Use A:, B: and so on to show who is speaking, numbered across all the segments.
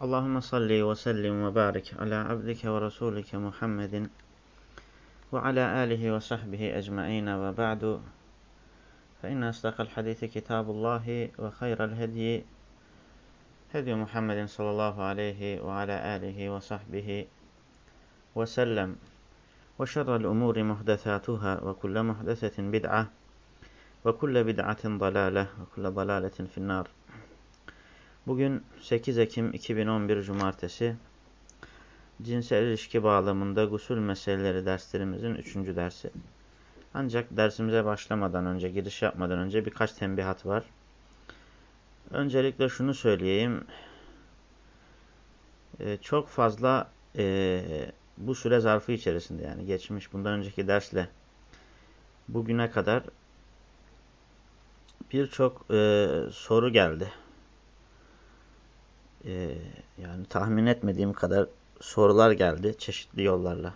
A: اللهم صل وسلم وبارك على عبدك ورسولك محمد وعلى آله وصحبه أجمعين وبعد. فإن أصدق الحديث كتاب الله وخير الهدي هدي محمد صلى الله عليه وعلى آله وصحبه وسلم. وشر الأمور محدثاتها وكل محدثة بدعة وكل بدعة ضلالة وكل ضلالة في النار. Bugün 8 Ekim 2011 Cumartesi cinsel ilişki bağlamında gusül meseleleri derslerimizin 3. dersi. Ancak dersimize başlamadan önce, giriş yapmadan önce birkaç tembihat var. Öncelikle şunu söyleyeyim. Ee, çok fazla e, bu süre zarfı içerisinde yani geçmiş bundan önceki dersle bugüne kadar birçok e, soru geldi e, yani tahmin etmediğim kadar sorular geldi çeşitli yollarla.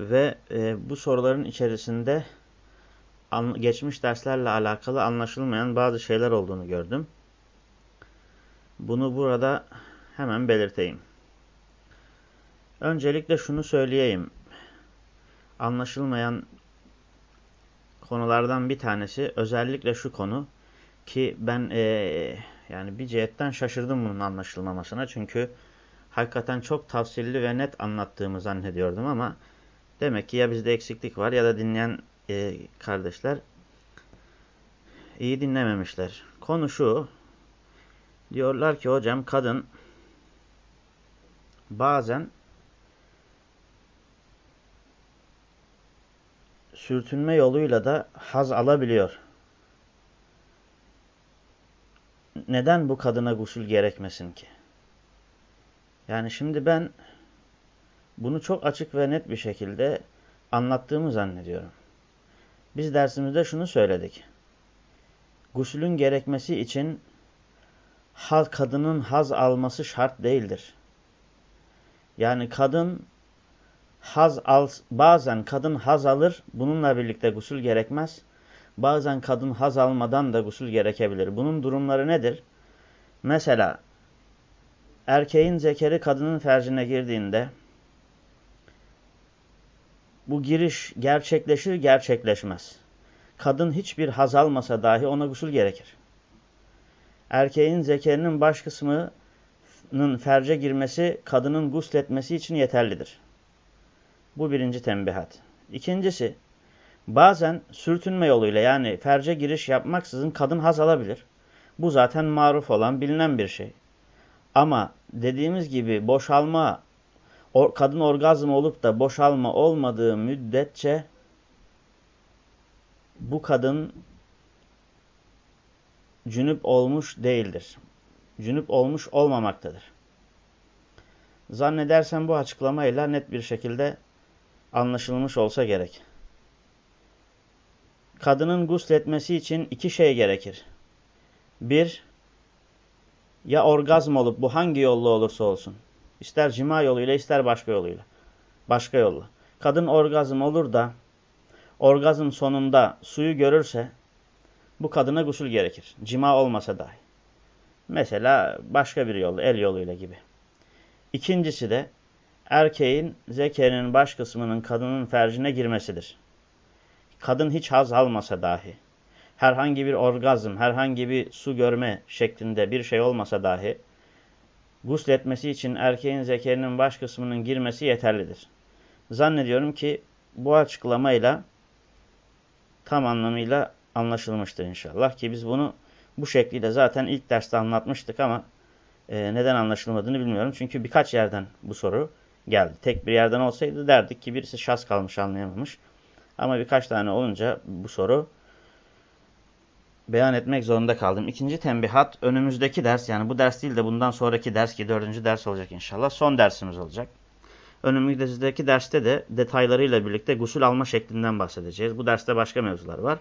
A: Ve e, bu soruların içerisinde geçmiş derslerle alakalı anlaşılmayan bazı şeyler olduğunu gördüm. Bunu burada hemen belirteyim. Öncelikle şunu söyleyeyim. Anlaşılmayan konulardan bir tanesi özellikle şu konu ki ben e, yani bir cihetten şaşırdım bunun anlaşılmamasına. Çünkü hakikaten çok tavsilli ve net anlattığımı zannediyordum ama demek ki ya bizde eksiklik var ya da dinleyen e, kardeşler iyi dinlememişler. Konu şu. Diyorlar ki hocam kadın bazen sürtünme yoluyla da haz alabiliyor. Neden bu kadına gusül gerekmesin ki? Yani şimdi ben bunu çok açık ve net bir şekilde anlattığımı zannediyorum. Biz dersimizde şunu söyledik. Gusülün gerekmesi için kadının haz alması şart değildir. Yani kadın haz al, bazen kadın haz alır, bununla birlikte gusül gerekmez. Bazen kadın haz almadan da gusül gerekebilir. Bunun durumları nedir? Mesela erkeğin zekeri kadının fercine girdiğinde bu giriş gerçekleşir gerçekleşmez. Kadın hiçbir haz almasa dahi ona gusül gerekir. Erkeğin zekerinin baş kısmının ferce girmesi kadının gusletmesi için yeterlidir. Bu birinci tembihat. İkincisi Bazen sürtünme yoluyla yani ferce giriş yapmaksızın kadın haz alabilir. Bu zaten maruf olan bilinen bir şey. Ama dediğimiz gibi boşalma, or, kadın orgazm olup da boşalma olmadığı müddetçe bu kadın cünüp olmuş değildir. Cünüp olmuş olmamaktadır. Zannedersem bu açıklamayla net bir şekilde anlaşılmış olsa gerek kadının gusletmesi için iki şey gerekir. Bir, ya orgazm olup bu hangi yolla olursa olsun. İster cima yoluyla ister başka yoluyla. Başka yolla. Kadın orgazm olur da orgazm sonunda suyu görürse bu kadına gusül gerekir. Cima olmasa dahi. Mesela başka bir yolla, el yoluyla gibi. İkincisi de erkeğin zekerinin baş kısmının kadının fercine girmesidir kadın hiç haz almasa dahi, herhangi bir orgazm, herhangi bir su görme şeklinde bir şey olmasa dahi, gusletmesi için erkeğin zekerinin baş kısmının girmesi yeterlidir. Zannediyorum ki bu açıklamayla tam anlamıyla anlaşılmıştır inşallah ki biz bunu bu şekliyle zaten ilk derste anlatmıştık ama e, neden anlaşılmadığını bilmiyorum. Çünkü birkaç yerden bu soru geldi. Tek bir yerden olsaydı derdik ki birisi şas kalmış anlayamamış. Ama birkaç tane olunca bu soru beyan etmek zorunda kaldım. İkinci tembihat önümüzdeki ders yani bu ders değil de bundan sonraki ders ki dördüncü ders olacak inşallah. Son dersimiz olacak. Önümüzdeki derste de detaylarıyla birlikte gusül alma şeklinden bahsedeceğiz. Bu derste başka mevzular var.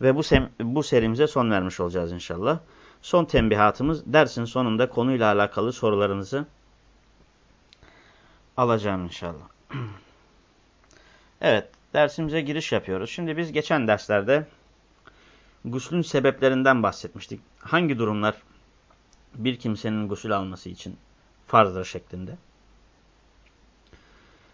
A: Ve bu, bu serimize son vermiş olacağız inşallah. Son tembihatımız dersin sonunda konuyla alakalı sorularınızı alacağım inşallah. evet dersimize giriş yapıyoruz. Şimdi biz geçen derslerde guslün sebeplerinden bahsetmiştik. Hangi durumlar bir kimsenin gusül alması için farzdır şeklinde.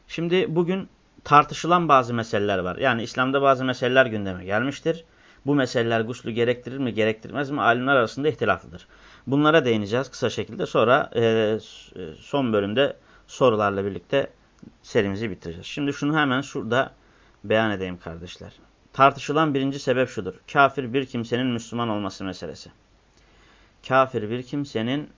A: Şimdi bugün tartışılan bazı meseleler var. Yani İslam'da bazı meseleler gündeme gelmiştir. Bu meseleler guslü gerektirir mi gerektirmez mi alimler arasında ihtilaflıdır. Bunlara değineceğiz kısa şekilde. Sonra e, son bölümde sorularla birlikte serimizi bitireceğiz. Şimdi şunu hemen şurada beyan edeyim kardeşler. Tartışılan birinci sebep şudur. Kafir bir kimsenin Müslüman olması meselesi. Kafir bir kimsenin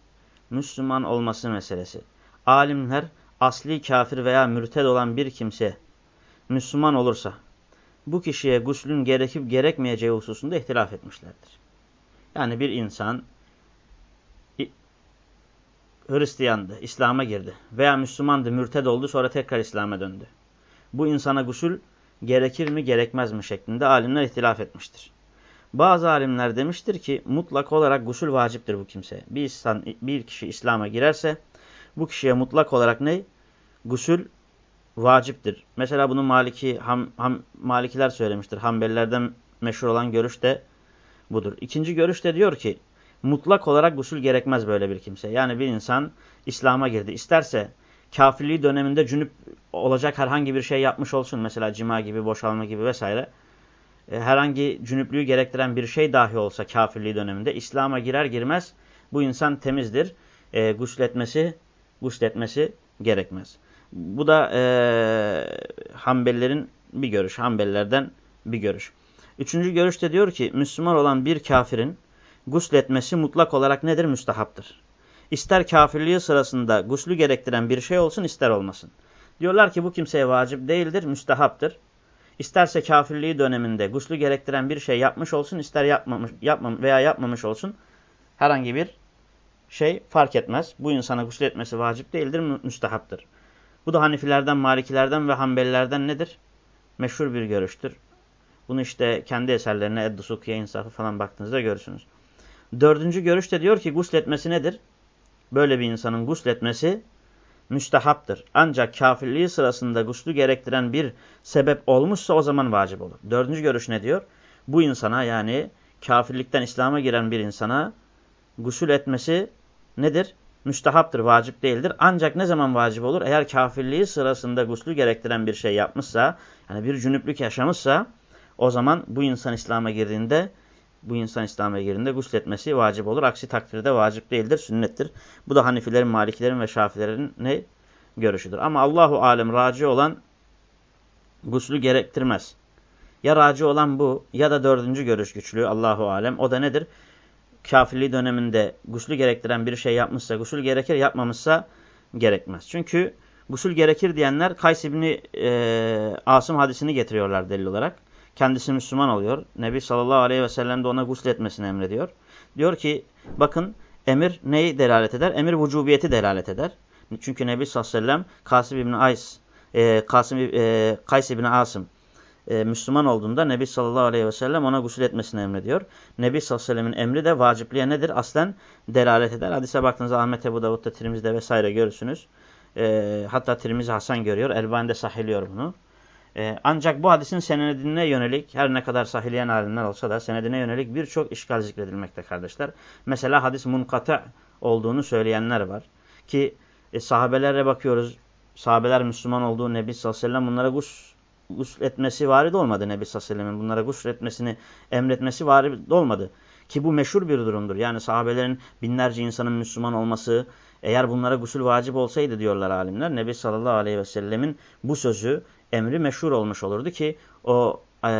A: Müslüman olması meselesi. Alimler asli kafir veya mürted olan bir kimse Müslüman olursa bu kişiye guslün gerekip gerekmeyeceği hususunda ihtilaf etmişlerdir. Yani bir insan Hristiyandı, İslam'a girdi veya Müslümandı, mürted oldu sonra tekrar İslam'a döndü. Bu insana gusül gerekir mi gerekmez mi şeklinde alimler ihtilaf etmiştir. Bazı alimler demiştir ki mutlak olarak gusül vaciptir bu kimseye. Bir, insan, bir kişi İslam'a girerse bu kişiye mutlak olarak ne? Gusül vaciptir. Mesela bunu Maliki, ham, ham, Malikiler söylemiştir. Hanbelilerden meşhur olan görüş de budur. İkinci görüş de diyor ki mutlak olarak gusül gerekmez böyle bir kimse. Yani bir insan İslam'a girdi. İsterse kafirliği döneminde cünüp olacak herhangi bir şey yapmış olsun. Mesela cima gibi, boşalma gibi vesaire. E, herhangi cünüplüğü gerektiren bir şey dahi olsa kafirliği döneminde İslam'a girer girmez bu insan temizdir. E, gusletmesi, gusletmesi gerekmez. Bu da e, Hanbelilerin bir görüş. Hanbelilerden bir görüş. Üçüncü görüşte diyor ki Müslüman olan bir kafirin gusletmesi mutlak olarak nedir? Müstahaptır. İster kafirliği sırasında guslü gerektiren bir şey olsun ister olmasın. Diyorlar ki bu kimseye vacip değildir, müstehaptır. İsterse kafirliği döneminde guslü gerektiren bir şey yapmış olsun, ister yapmamış, yapmam veya yapmamış olsun herhangi bir şey fark etmez. Bu insana gusül etmesi vacip değildir, müstehaptır. Bu da Hanifilerden, Malikilerden ve Hanbelilerden nedir? Meşhur bir görüştür. Bunu işte kendi eserlerine Eddusukiye insafı falan baktığınızda görürsünüz. Dördüncü görüş de diyor ki gusletmesi nedir? Böyle bir insanın gusletmesi müstehaptır. Ancak kafirliği sırasında guslü gerektiren bir sebep olmuşsa o zaman vacip olur. Dördüncü görüş ne diyor? Bu insana yani kafirlikten İslam'a giren bir insana gusül etmesi nedir? Müstehaptır, vacip değildir. Ancak ne zaman vacip olur? Eğer kafirliği sırasında guslü gerektiren bir şey yapmışsa, yani bir cünüplük yaşamışsa, o zaman bu insan İslam'a girdiğinde bu insan İslam'a girdiğinde gusletmesi vacip olur. Aksi takdirde vacip değildir, sünnettir. Bu da Hanifilerin, Malikilerin ve Şafilerin ne görüşüdür. Ama Allahu alem raci olan guslü gerektirmez. Ya raci olan bu ya da dördüncü görüş güçlüğü Allahu alem. O da nedir? Kafirliği döneminde guslü gerektiren bir şey yapmışsa gusül gerekir, yapmamışsa gerekmez. Çünkü gusül gerekir diyenler Kays İbni e, Asım hadisini getiriyorlar delil olarak. Kendisi Müslüman oluyor. Nebi sallallahu aleyhi ve sellem de ona gusletmesini emrediyor. Diyor ki bakın emir neyi delalet eder? Emir vücubiyeti delalet eder. Çünkü Nebi sallallahu aleyhi ve sellem Kasım İbni Ays, e, Kasım, e, Kays İbni Asım e, Müslüman olduğunda Nebi sallallahu aleyhi ve sellem ona gusül etmesini emrediyor. Nebi sallallahu aleyhi ve sellemin emri de vacipliğe nedir? Aslen delalet eder. Hadise baktığınızda Ahmet Ebu Davud'da, Tirmiz'de vesaire görürsünüz. E, hatta Tirmizi Hasan görüyor. Elbani de sahiliyor bunu. E, ancak bu hadisin senedine yönelik her ne kadar sahileyen alimler olsa da senedine yönelik birçok işgal zikredilmekte kardeşler. Mesela hadis munkata olduğunu söyleyenler var. Ki e, sahabelere bakıyoruz. Sahabeler Müslüman olduğu Nebi sallallahu aleyhi ve sellem bunlara gus, gusl etmesi varid olmadı Nebi sallallahu aleyhi ve sellem'in. Bunlara gusl etmesini emretmesi varid olmadı. Ki bu meşhur bir durumdur. Yani sahabelerin binlerce insanın Müslüman olması eğer bunlara gusül vacip olsaydı diyorlar alimler. Nebi sallallahu aleyhi ve sellemin bu sözü emri meşhur olmuş olurdu ki o e,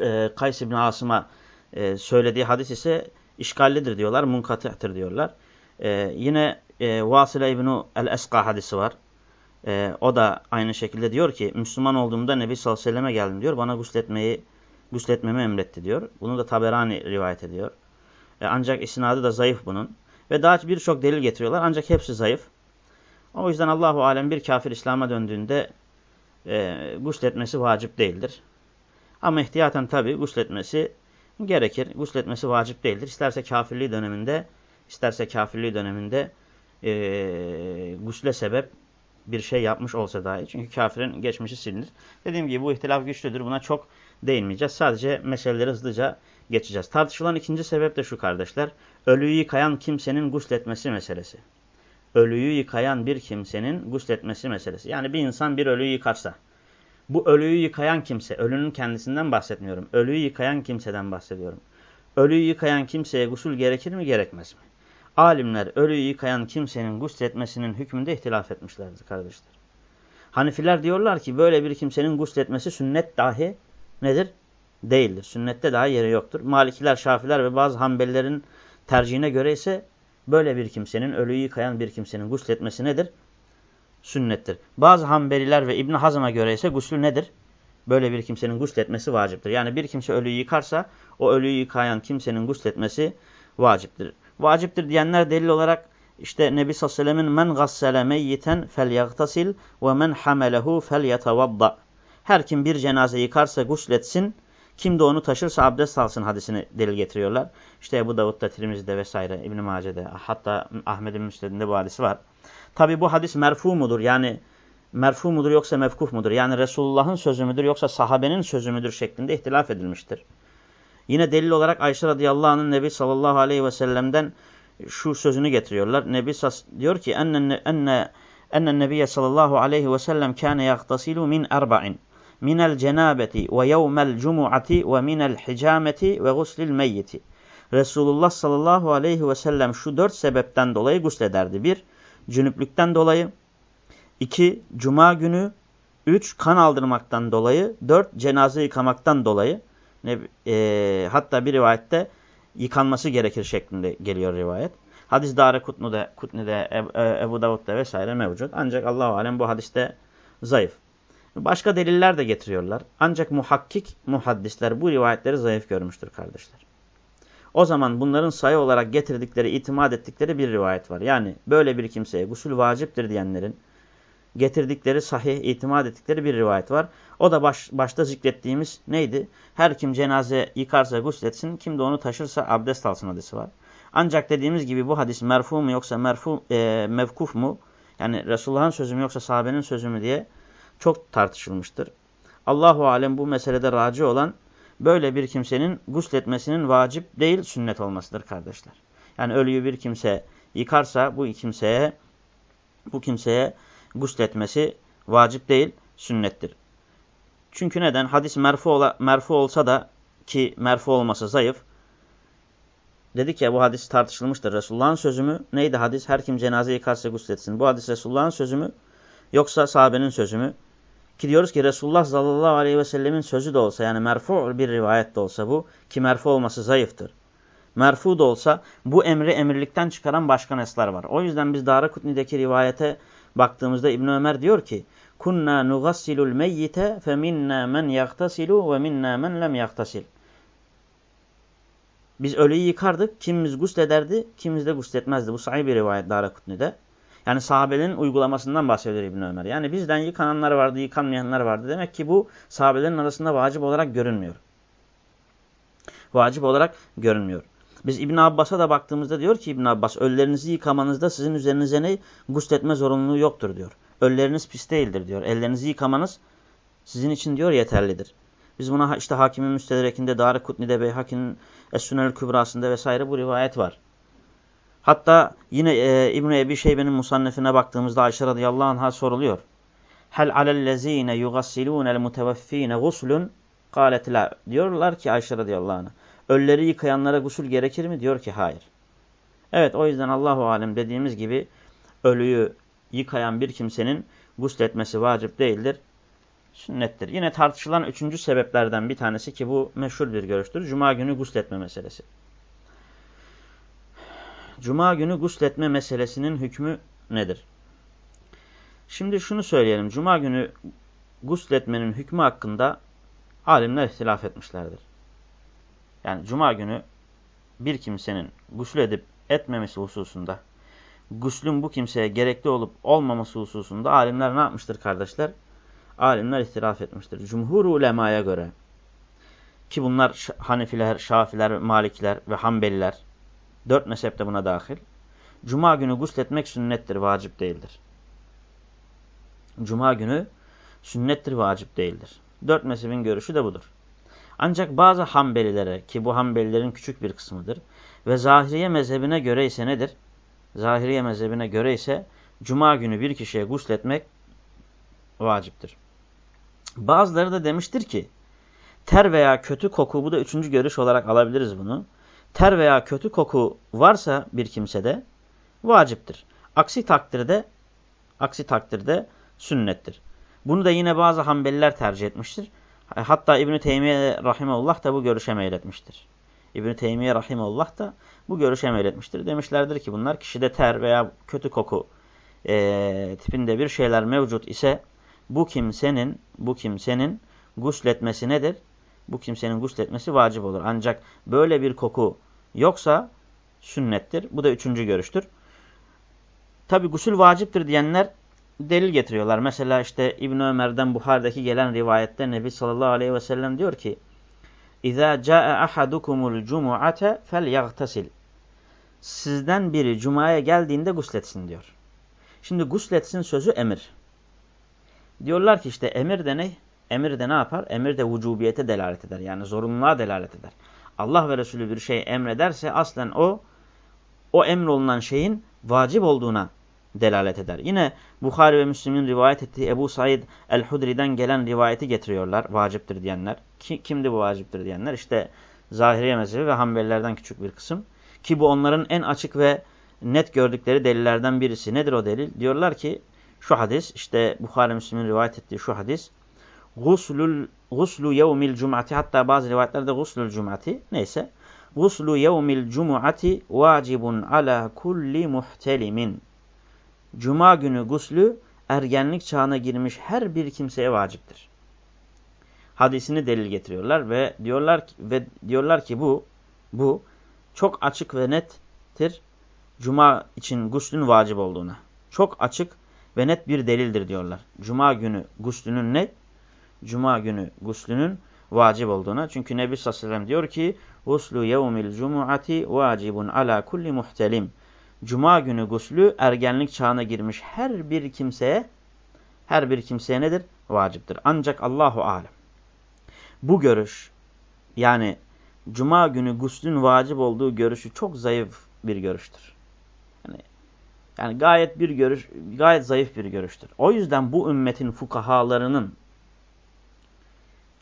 A: e, Kays İbni Asım'a e, söylediği hadis ise işgallidir diyorlar, munkati'tir diyorlar. E, yine e, Vasile İbni el-Eska hadisi var. E, o da aynı şekilde diyor ki Müslüman olduğumda Nebi sallallahu aleyhi ve selleme geldim diyor. Bana gusletmeyi gusletmemi emretti diyor. Bunu da Taberani rivayet ediyor. E, ancak isnadı da zayıf bunun. Ve daha birçok delil getiriyorlar ancak hepsi zayıf. O yüzden Allahu Alem bir kafir İslam'a döndüğünde e, gusletmesi vacip değildir. Ama ihtiyaten tabi gusletmesi gerekir. Gusletmesi vacip değildir. İsterse kafirliği döneminde isterse kafirliği döneminde e, gusle sebep bir şey yapmış olsa dahi. Çünkü kafirin geçmişi silinir. Dediğim gibi bu ihtilaf güçlüdür. Buna çok değinmeyeceğiz. Sadece meseleleri hızlıca geçeceğiz. Tartışılan ikinci sebep de şu kardeşler. Ölüyü yıkayan kimsenin gusletmesi meselesi. Ölüyü yıkayan bir kimsenin gusletmesi meselesi. Yani bir insan bir ölüyü yıkarsa. Bu ölüyü yıkayan kimse, ölünün kendisinden bahsetmiyorum. Ölüyü yıkayan kimseden bahsediyorum. Ölüyü yıkayan kimseye gusül gerekir mi gerekmez mi? Alimler ölüyü yıkayan kimsenin gusletmesinin hükmünde ihtilaf etmişlerdir kardeşler. Hanifiler diyorlar ki böyle bir kimsenin gusletmesi sünnet dahi nedir? Değildir. Sünnette daha yeri yoktur. Malikiler, Şafiler ve bazı Hanbelilerin tercihine göre ise böyle bir kimsenin, ölüyü yıkayan bir kimsenin gusletmesi nedir? Sünnettir. Bazı Hanbeliler ve İbn Hazm'a göre ise gusül nedir? Böyle bir kimsenin gusletmesi vaciptir. Yani bir kimse ölüyü yıkarsa o ölüyü yıkayan kimsenin gusletmesi vaciptir. Vaciptir diyenler delil olarak işte Nebi sallallahu aleyhi ve sellemin men gassele meyyiten fel yagtasil ve men hamelehu fel yetevadda. Her kim bir cenaze yıkarsa gusletsin, kim de onu taşırsa abdest alsın hadisini delil getiriyorlar. İşte bu Davud'da, Tirmiz'de vesaire, İbn-i Mace'de, hatta Ahmet'in Müsned'inde bu hadisi var. Tabi bu hadis merfu mudur? Yani merfu mudur yoksa mevkuf mudur? Yani Resulullah'ın sözü müdür yoksa sahabenin sözü müdür şeklinde ihtilaf edilmiştir. Yine delil olarak Ayşe radıyallahu anh'ın Nebi sallallahu aleyhi ve sellem'den şu sözünü getiriyorlar. Nebi diyor ki enne enne enne Nebiye sallallahu aleyhi ve sellem kâne yahtasilu min erba'in minel cenabeti ve yevmel cumu'ati ve minel hicameti ve guslil meyyiti. Resulullah sallallahu aleyhi ve sellem şu dört sebepten dolayı guslederdi. Bir, cünüplükten dolayı. iki cuma günü. Üç, kan aldırmaktan dolayı. Dört, cenaze yıkamaktan dolayı. E, hatta bir rivayette yıkanması gerekir şeklinde geliyor rivayet. Hadis Dare Kutnu'da, Kutni'de, e, Ebu Davud'da vesaire mevcut. Ancak Allahu Alem bu hadiste zayıf. Başka deliller de getiriyorlar. Ancak muhakkik muhaddisler bu rivayetleri zayıf görmüştür kardeşler. O zaman bunların sayı olarak getirdikleri, itimat ettikleri bir rivayet var. Yani böyle bir kimseye gusül vaciptir diyenlerin getirdikleri sahih, itimat ettikleri bir rivayet var. O da baş, başta zikrettiğimiz neydi? Her kim cenaze yıkarsa gusletsin, kim de onu taşırsa abdest alsın hadisi var. Ancak dediğimiz gibi bu hadis merfu mu yoksa merfu, e, mevkuf mu? Yani Resulullah'ın sözü mü yoksa sahabenin sözü mü diye çok tartışılmıştır. Allahu alem bu meselede raci olan böyle bir kimsenin gusletmesinin vacip değil sünnet olmasıdır kardeşler. Yani ölüyü bir kimse yıkarsa bu kimseye bu kimseye gusletmesi vacip değil sünnettir. Çünkü neden? Hadis merfu, ola, merfu olsa da ki merfu olması zayıf. Dedik ya bu hadis tartışılmıştır. Resulullah'ın sözü mü? Neydi hadis? Her kim cenaze yıkarsa gusletsin. Bu hadis Resulullah'ın sözü mü? Yoksa sahabenin sözü mü? Ki diyoruz ki Resulullah sallallahu aleyhi ve sellemin sözü de olsa yani merfu bir rivayet de olsa bu ki merfu olması zayıftır. Merfu da olsa bu emri emirlikten çıkaran başka nesler var. O yüzden biz Darakutni'deki rivayete baktığımızda İbn Ömer diyor ki kunna nugassilul meyyite fe minna men yahtasilu ve minna men lem yahtasil. Biz ölüyü yıkardık. Kimimiz guslederdi, kimimiz de gusletmezdi. Bu sahih bir rivayet Darakutni'de. Yani sahabelerin uygulamasından bahsediyor İbn Ömer. Yani bizden yıkananlar vardı, yıkanmayanlar vardı. Demek ki bu sahabelerin arasında vacip olarak görünmüyor. Vacip olarak görünmüyor. Biz İbn Abbas'a da baktığımızda diyor ki İbn Abbas öllerinizi yıkamanızda sizin üzerinize ne gusletme zorunluluğu yoktur diyor. Ölleriniz pis değildir diyor. Ellerinizi yıkamanız sizin için diyor yeterlidir. Biz buna işte Hakimin Müstedrek'inde, Dar-ı Kutni'de, Beyhaki'nin Es-Sünel Kübrası'nda vesaire bu rivayet var. Hatta yine e, İbn-i Ebi Şeybe'nin musannefine baktığımızda Ayşe radıyallahu anh'a soruluyor. Hel alellezine yugassilûnel muteveffîne guslun kâlet la. Diyorlar ki Ayşe radıyallahu anh'a. Ölleri yıkayanlara gusül gerekir mi? Diyor ki hayır. Evet o yüzden Allahu alem dediğimiz gibi ölüyü yıkayan bir kimsenin gusletmesi vacip değildir. Sünnettir. Yine tartışılan üçüncü sebeplerden bir tanesi ki bu meşhur bir görüştür. Cuma günü gusletme meselesi. Cuma günü gusletme meselesinin hükmü nedir? Şimdi şunu söyleyelim. Cuma günü gusletmenin hükmü hakkında Alimler ihtilaf etmişlerdir. Yani cuma günü bir kimsenin gusül edip etmemesi hususunda, guslün bu kimseye gerekli olup olmaması hususunda alimler ne yapmıştır kardeşler? Alimler ihtilaf etmiştir. Cumhur ulemaya göre ki bunlar Hanefiler, Şafiler, Malikler ve Hanbeliler, dört mezhep de buna dahil. Cuma günü gusletmek sünnettir, vacip değildir. Cuma günü sünnettir, vacip değildir. Dört mezhebin görüşü de budur. Ancak bazı Hanbelilere ki bu Hanbelilerin küçük bir kısmıdır ve Zahiriye mezhebine göre ise nedir? Zahiriye mezhebine göre ise Cuma günü bir kişiye gusletmek vaciptir. Bazıları da demiştir ki ter veya kötü koku bu da üçüncü görüş olarak alabiliriz bunu. Ter veya kötü koku varsa bir kimsede vaciptir. Aksi takdirde aksi takdirde sünnettir. Bunu da yine bazı Hanbeliler tercih etmiştir. Hatta İbn-i Teymiye Rahimeullah da bu görüşe meyletmiştir. İbn-i Teymiye Rahimeullah da bu görüşe meyletmiştir. Demişlerdir ki bunlar kişide ter veya kötü koku e, tipinde bir şeyler mevcut ise bu kimsenin bu kimsenin gusletmesi nedir? Bu kimsenin gusletmesi vacip olur. Ancak böyle bir koku yoksa sünnettir. Bu da üçüncü görüştür. Tabi gusül vaciptir diyenler delil getiriyorlar. Mesela işte İbn Ömer'den Buhar'daki gelen rivayette Nebi sallallahu aleyhi ve sellem diyor ki İza caa ahadukumul cumu'ate felyaghtasil. Sizden biri cumaya geldiğinde gusletsin diyor. Şimdi gusletsin sözü emir. Diyorlar ki işte emir de ne? Emir de ne yapar? Emir de vücubiyete delalet eder. Yani zorunluluğa delalet eder. Allah ve Resulü bir şey emrederse aslen o o emrolunan şeyin vacip olduğuna delalet eder. Yine Bukhari ve Müslim'in rivayet ettiği Ebu Said el-Hudri'den gelen rivayeti getiriyorlar. Vaciptir diyenler. Ki, kimdi bu vaciptir diyenler? İşte Zahiriye mezhebi ve Hanbelilerden küçük bir kısım. Ki bu onların en açık ve net gördükleri delillerden birisi. Nedir o delil? Diyorlar ki şu hadis işte Bukhari Müslim'in rivayet ettiği şu hadis. Guslul guslu yevmil cum'ati hatta bazı rivayetlerde guslul cum'ati neyse. Guslu yevmil cum'ati vacibun ala kulli muhtelimin. Cuma günü guslü ergenlik çağına girmiş her bir kimseye vaciptir. Hadisini delil getiriyorlar ve diyorlar ki, ve diyorlar ki bu bu çok açık ve nettir. Cuma için guslün vacip olduğuna. Çok açık ve net bir delildir diyorlar. Cuma günü guslünün ne? Cuma günü guslünün vacip olduğuna. Çünkü Nebi sallallahu aleyhi ve sellem diyor ki Guslu yevmil cumuati vacibun ala kulli muhtelim. Cuma günü guslü ergenlik çağına girmiş her bir kimseye her bir kimseye nedir? Vaciptir. Ancak Allahu alem. Bu görüş yani Cuma günü guslün vacip olduğu görüşü çok zayıf bir görüştür. Yani, yani gayet bir görüş, gayet zayıf bir görüştür. O yüzden bu ümmetin fukahalarının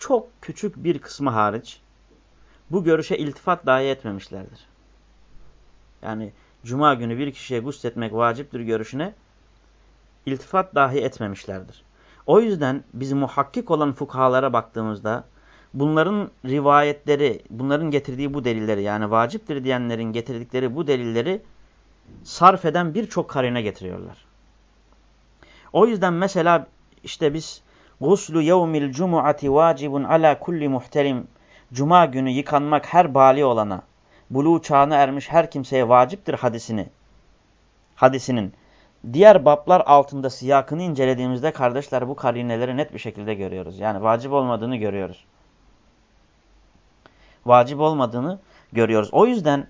A: çok küçük bir kısmı hariç bu görüşe iltifat dahi etmemişlerdir. Yani Cuma günü bir kişiye gusletmek vaciptir görüşüne iltifat dahi etmemişlerdir. O yüzden biz muhakkik olan fukahalara baktığımızda bunların rivayetleri, bunların getirdiği bu delilleri yani vaciptir diyenlerin getirdikleri bu delilleri sarf eden birçok karine getiriyorlar. O yüzden mesela işte biz guslu yevmil cumuati vacibun ala kulli muhterim Cuma günü yıkanmak her bali olana buluğ çağına ermiş her kimseye vaciptir hadisini. Hadisinin diğer bablar altında siyakını incelediğimizde kardeşler bu karineleri net bir şekilde görüyoruz. Yani vacip olmadığını görüyoruz. Vacip olmadığını görüyoruz. O yüzden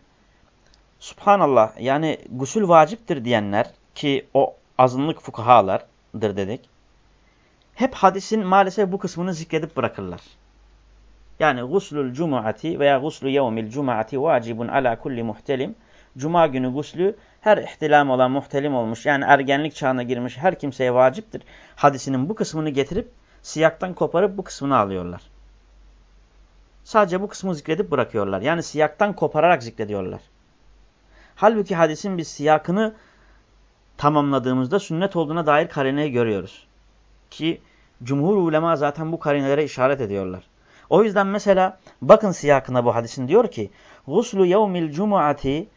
A: subhanallah yani gusül vaciptir diyenler ki o azınlık fukahalardır dedik. Hep hadisin maalesef bu kısmını zikredip bırakırlar. Yani guslul cumuati veya guslu yevmil cumuati vacibun ala kulli muhtelim. Cuma günü guslü her ihtilam olan muhtelim olmuş yani ergenlik çağına girmiş her kimseye vaciptir. Hadisinin bu kısmını getirip siyaktan koparıp bu kısmını alıyorlar. Sadece bu kısmı zikredip bırakıyorlar. Yani siyaktan kopararak zikrediyorlar. Halbuki hadisin biz siyakını tamamladığımızda sünnet olduğuna dair karineyi görüyoruz. Ki cumhur ulema zaten bu karinelere işaret ediyorlar. O yüzden mesela bakın siyakına bu hadisin diyor ki Guslu yevmil cumuati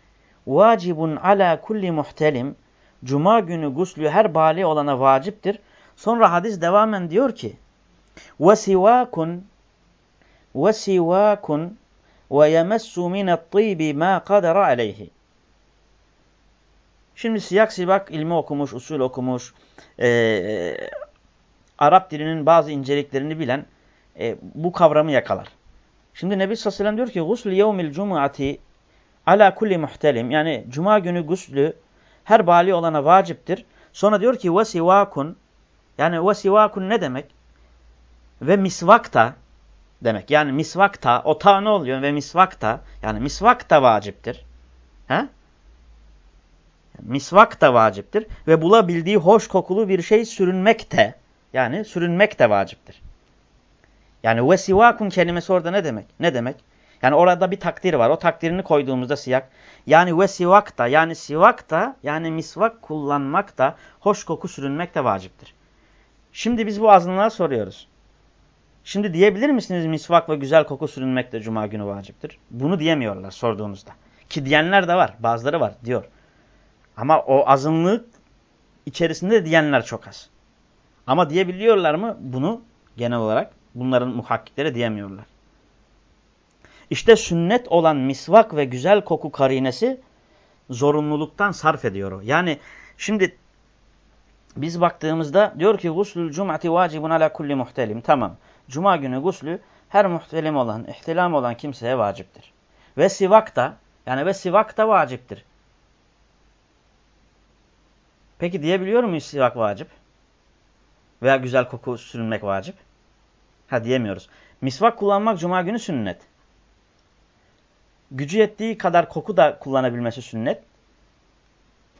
A: vacibun ala kulli muhtelim Cuma günü guslü her bali olana vaciptir. Sonra hadis devamen diyor ki ve sivakun ve yemessu minettibi ma kadara aleyhi. Şimdi siyak sibak ilmi okumuş, usul okumuş, e, Arap dilinin bazı inceliklerini bilen e, bu kavramı yakalar. Şimdi Nebi sallallahu diyor ki gusl yevmil cum'ati ala kulli muhtelim yani cuma günü guslü her bali olana vaciptir. Sonra diyor ki ve sivakun yani ve sivakun ne demek? Ve misvak da demek. Yani misvak da o ta ne oluyor ve misvak da yani misvak da vaciptir. He? Misvak da vaciptir ve bulabildiği hoş kokulu bir şey sürünmek de yani sürünmek de vaciptir. Yani ve sivakun kelimesi orada ne demek? Ne demek? Yani orada bir takdir var. O takdirini koyduğumuzda siyak. Yani ve sivak da yani sivak da yani misvak kullanmak da hoş koku sürünmek de vaciptir. Şimdi biz bu azınlığa soruyoruz. Şimdi diyebilir misiniz misvak ve güzel koku sürünmek de cuma günü vaciptir? Bunu diyemiyorlar sorduğunuzda. Ki diyenler de var. Bazıları var diyor. Ama o azınlık içerisinde diyenler çok az. Ama diyebiliyorlar mı? Bunu genel olarak bunların muhakkikleri diyemiyorlar. İşte sünnet olan misvak ve güzel koku karinesi zorunluluktan sarf ediyor. Yani şimdi biz baktığımızda diyor ki guslül cum'ati vacibun ala kulli muhtelim. Tamam. Cuma günü guslü her muhtelim olan, ihtilam olan kimseye vaciptir. Ve sivak da yani ve sivak da vaciptir. Peki diyebiliyor muyuz sivak vacip? Veya güzel koku sürünmek vacip? Ha diyemiyoruz. Misvak kullanmak cuma günü sünnet. Gücü yettiği kadar koku da kullanabilmesi sünnet.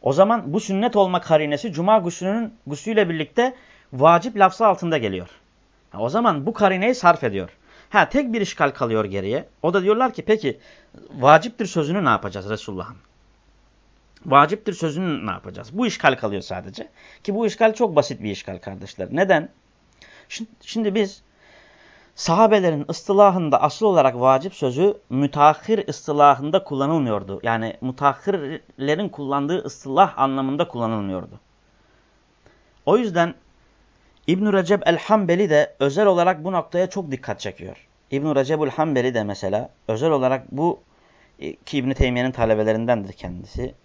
A: O zaman bu sünnet olma karinesi cuma guslünün guslüyle birlikte vacip lafzı altında geliyor. Ha, o zaman bu karineyi sarf ediyor. Ha tek bir işgal kalıyor geriye. O da diyorlar ki peki vaciptir sözünü ne yapacağız Resulullah'ın? Vaciptir sözünü ne yapacağız? Bu işgal kalıyor sadece. Ki bu işgal çok basit bir işgal kardeşler. Neden? Şimdi, şimdi biz sahabelerin ıstılahında asıl olarak vacip sözü müteahhir ıstılahında kullanılmıyordu. Yani müteahhirlerin kullandığı ıstılah anlamında kullanılmıyordu. O yüzden İbn-i Recep el-Hambeli de özel olarak bu noktaya çok dikkat çekiyor. İbn-i Recep el-Hambeli de mesela özel olarak bu ki İbn-i Teymiye'nin talebelerindendir kendisi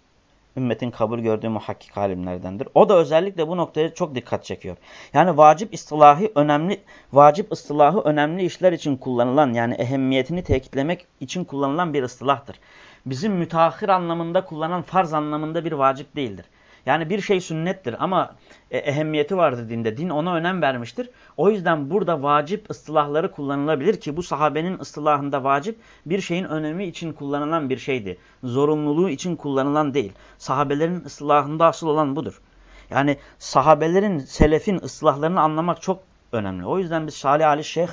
A: ümmetin kabul gördüğü muhakkik alimlerdendir. O da özellikle bu noktaya çok dikkat çekiyor. Yani vacip istilahı önemli, vacip ıstılahı önemli işler için kullanılan yani ehemmiyetini tekitlemek için kullanılan bir ıstılahtır. Bizim müteahhir anlamında kullanan farz anlamında bir vacip değildir. Yani bir şey sünnettir ama e, ehemmiyeti vardır dinde. Din ona önem vermiştir. O yüzden burada vacip ıstılahları kullanılabilir ki bu sahabenin ıstılahında vacip bir şeyin önemi için kullanılan bir şeydi. Zorunluluğu için kullanılan değil. Sahabelerin ıstılahında asıl olan budur. Yani sahabelerin, selefin ıslahlarını anlamak çok önemli. O yüzden biz Salih Ali Şeyh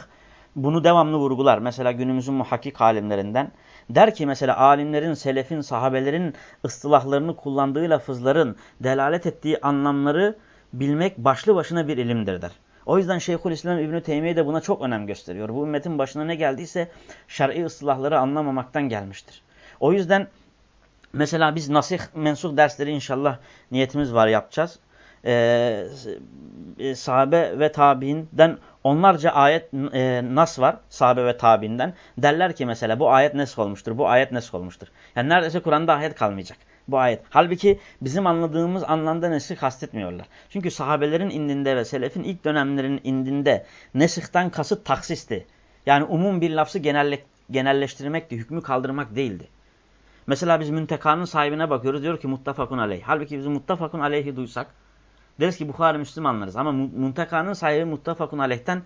A: bunu devamlı vurgular. Mesela günümüzün muhakkik alimlerinden Der ki mesela alimlerin, selefin, sahabelerin ıstılahlarını kullandığı lafızların delalet ettiği anlamları bilmek başlı başına bir ilimdir der. O yüzden Şeyhülislam İbn Teymiye de buna çok önem gösteriyor. Bu ümmetin başına ne geldiyse şer'i ıslahları anlamamaktan gelmiştir. O yüzden mesela biz nasih mensuh dersleri inşallah niyetimiz var yapacağız. Ee, sahabe ve tabiinden onlarca ayet e, nas var sahabe ve tabiinden. Derler ki mesela bu ayet nesk olmuştur, bu ayet nesk olmuştur. Yani neredeyse Kur'an'da ayet kalmayacak bu ayet. Halbuki bizim anladığımız anlamda nesih kastetmiyorlar. Çünkü sahabelerin indinde ve selefin ilk dönemlerinin indinde nesihten kasıt taksisti. Yani umum bir lafzı genelle, genelleştirmekti, hükmü kaldırmak değildi. Mesela biz müntekanın sahibine bakıyoruz diyor ki muttafakun aleyh. Halbuki biz muttafakun aleyhi duysak Deriz ki Bukhari Müslim anlarız. Ama muntakanın sahibi muttafakun aleyhten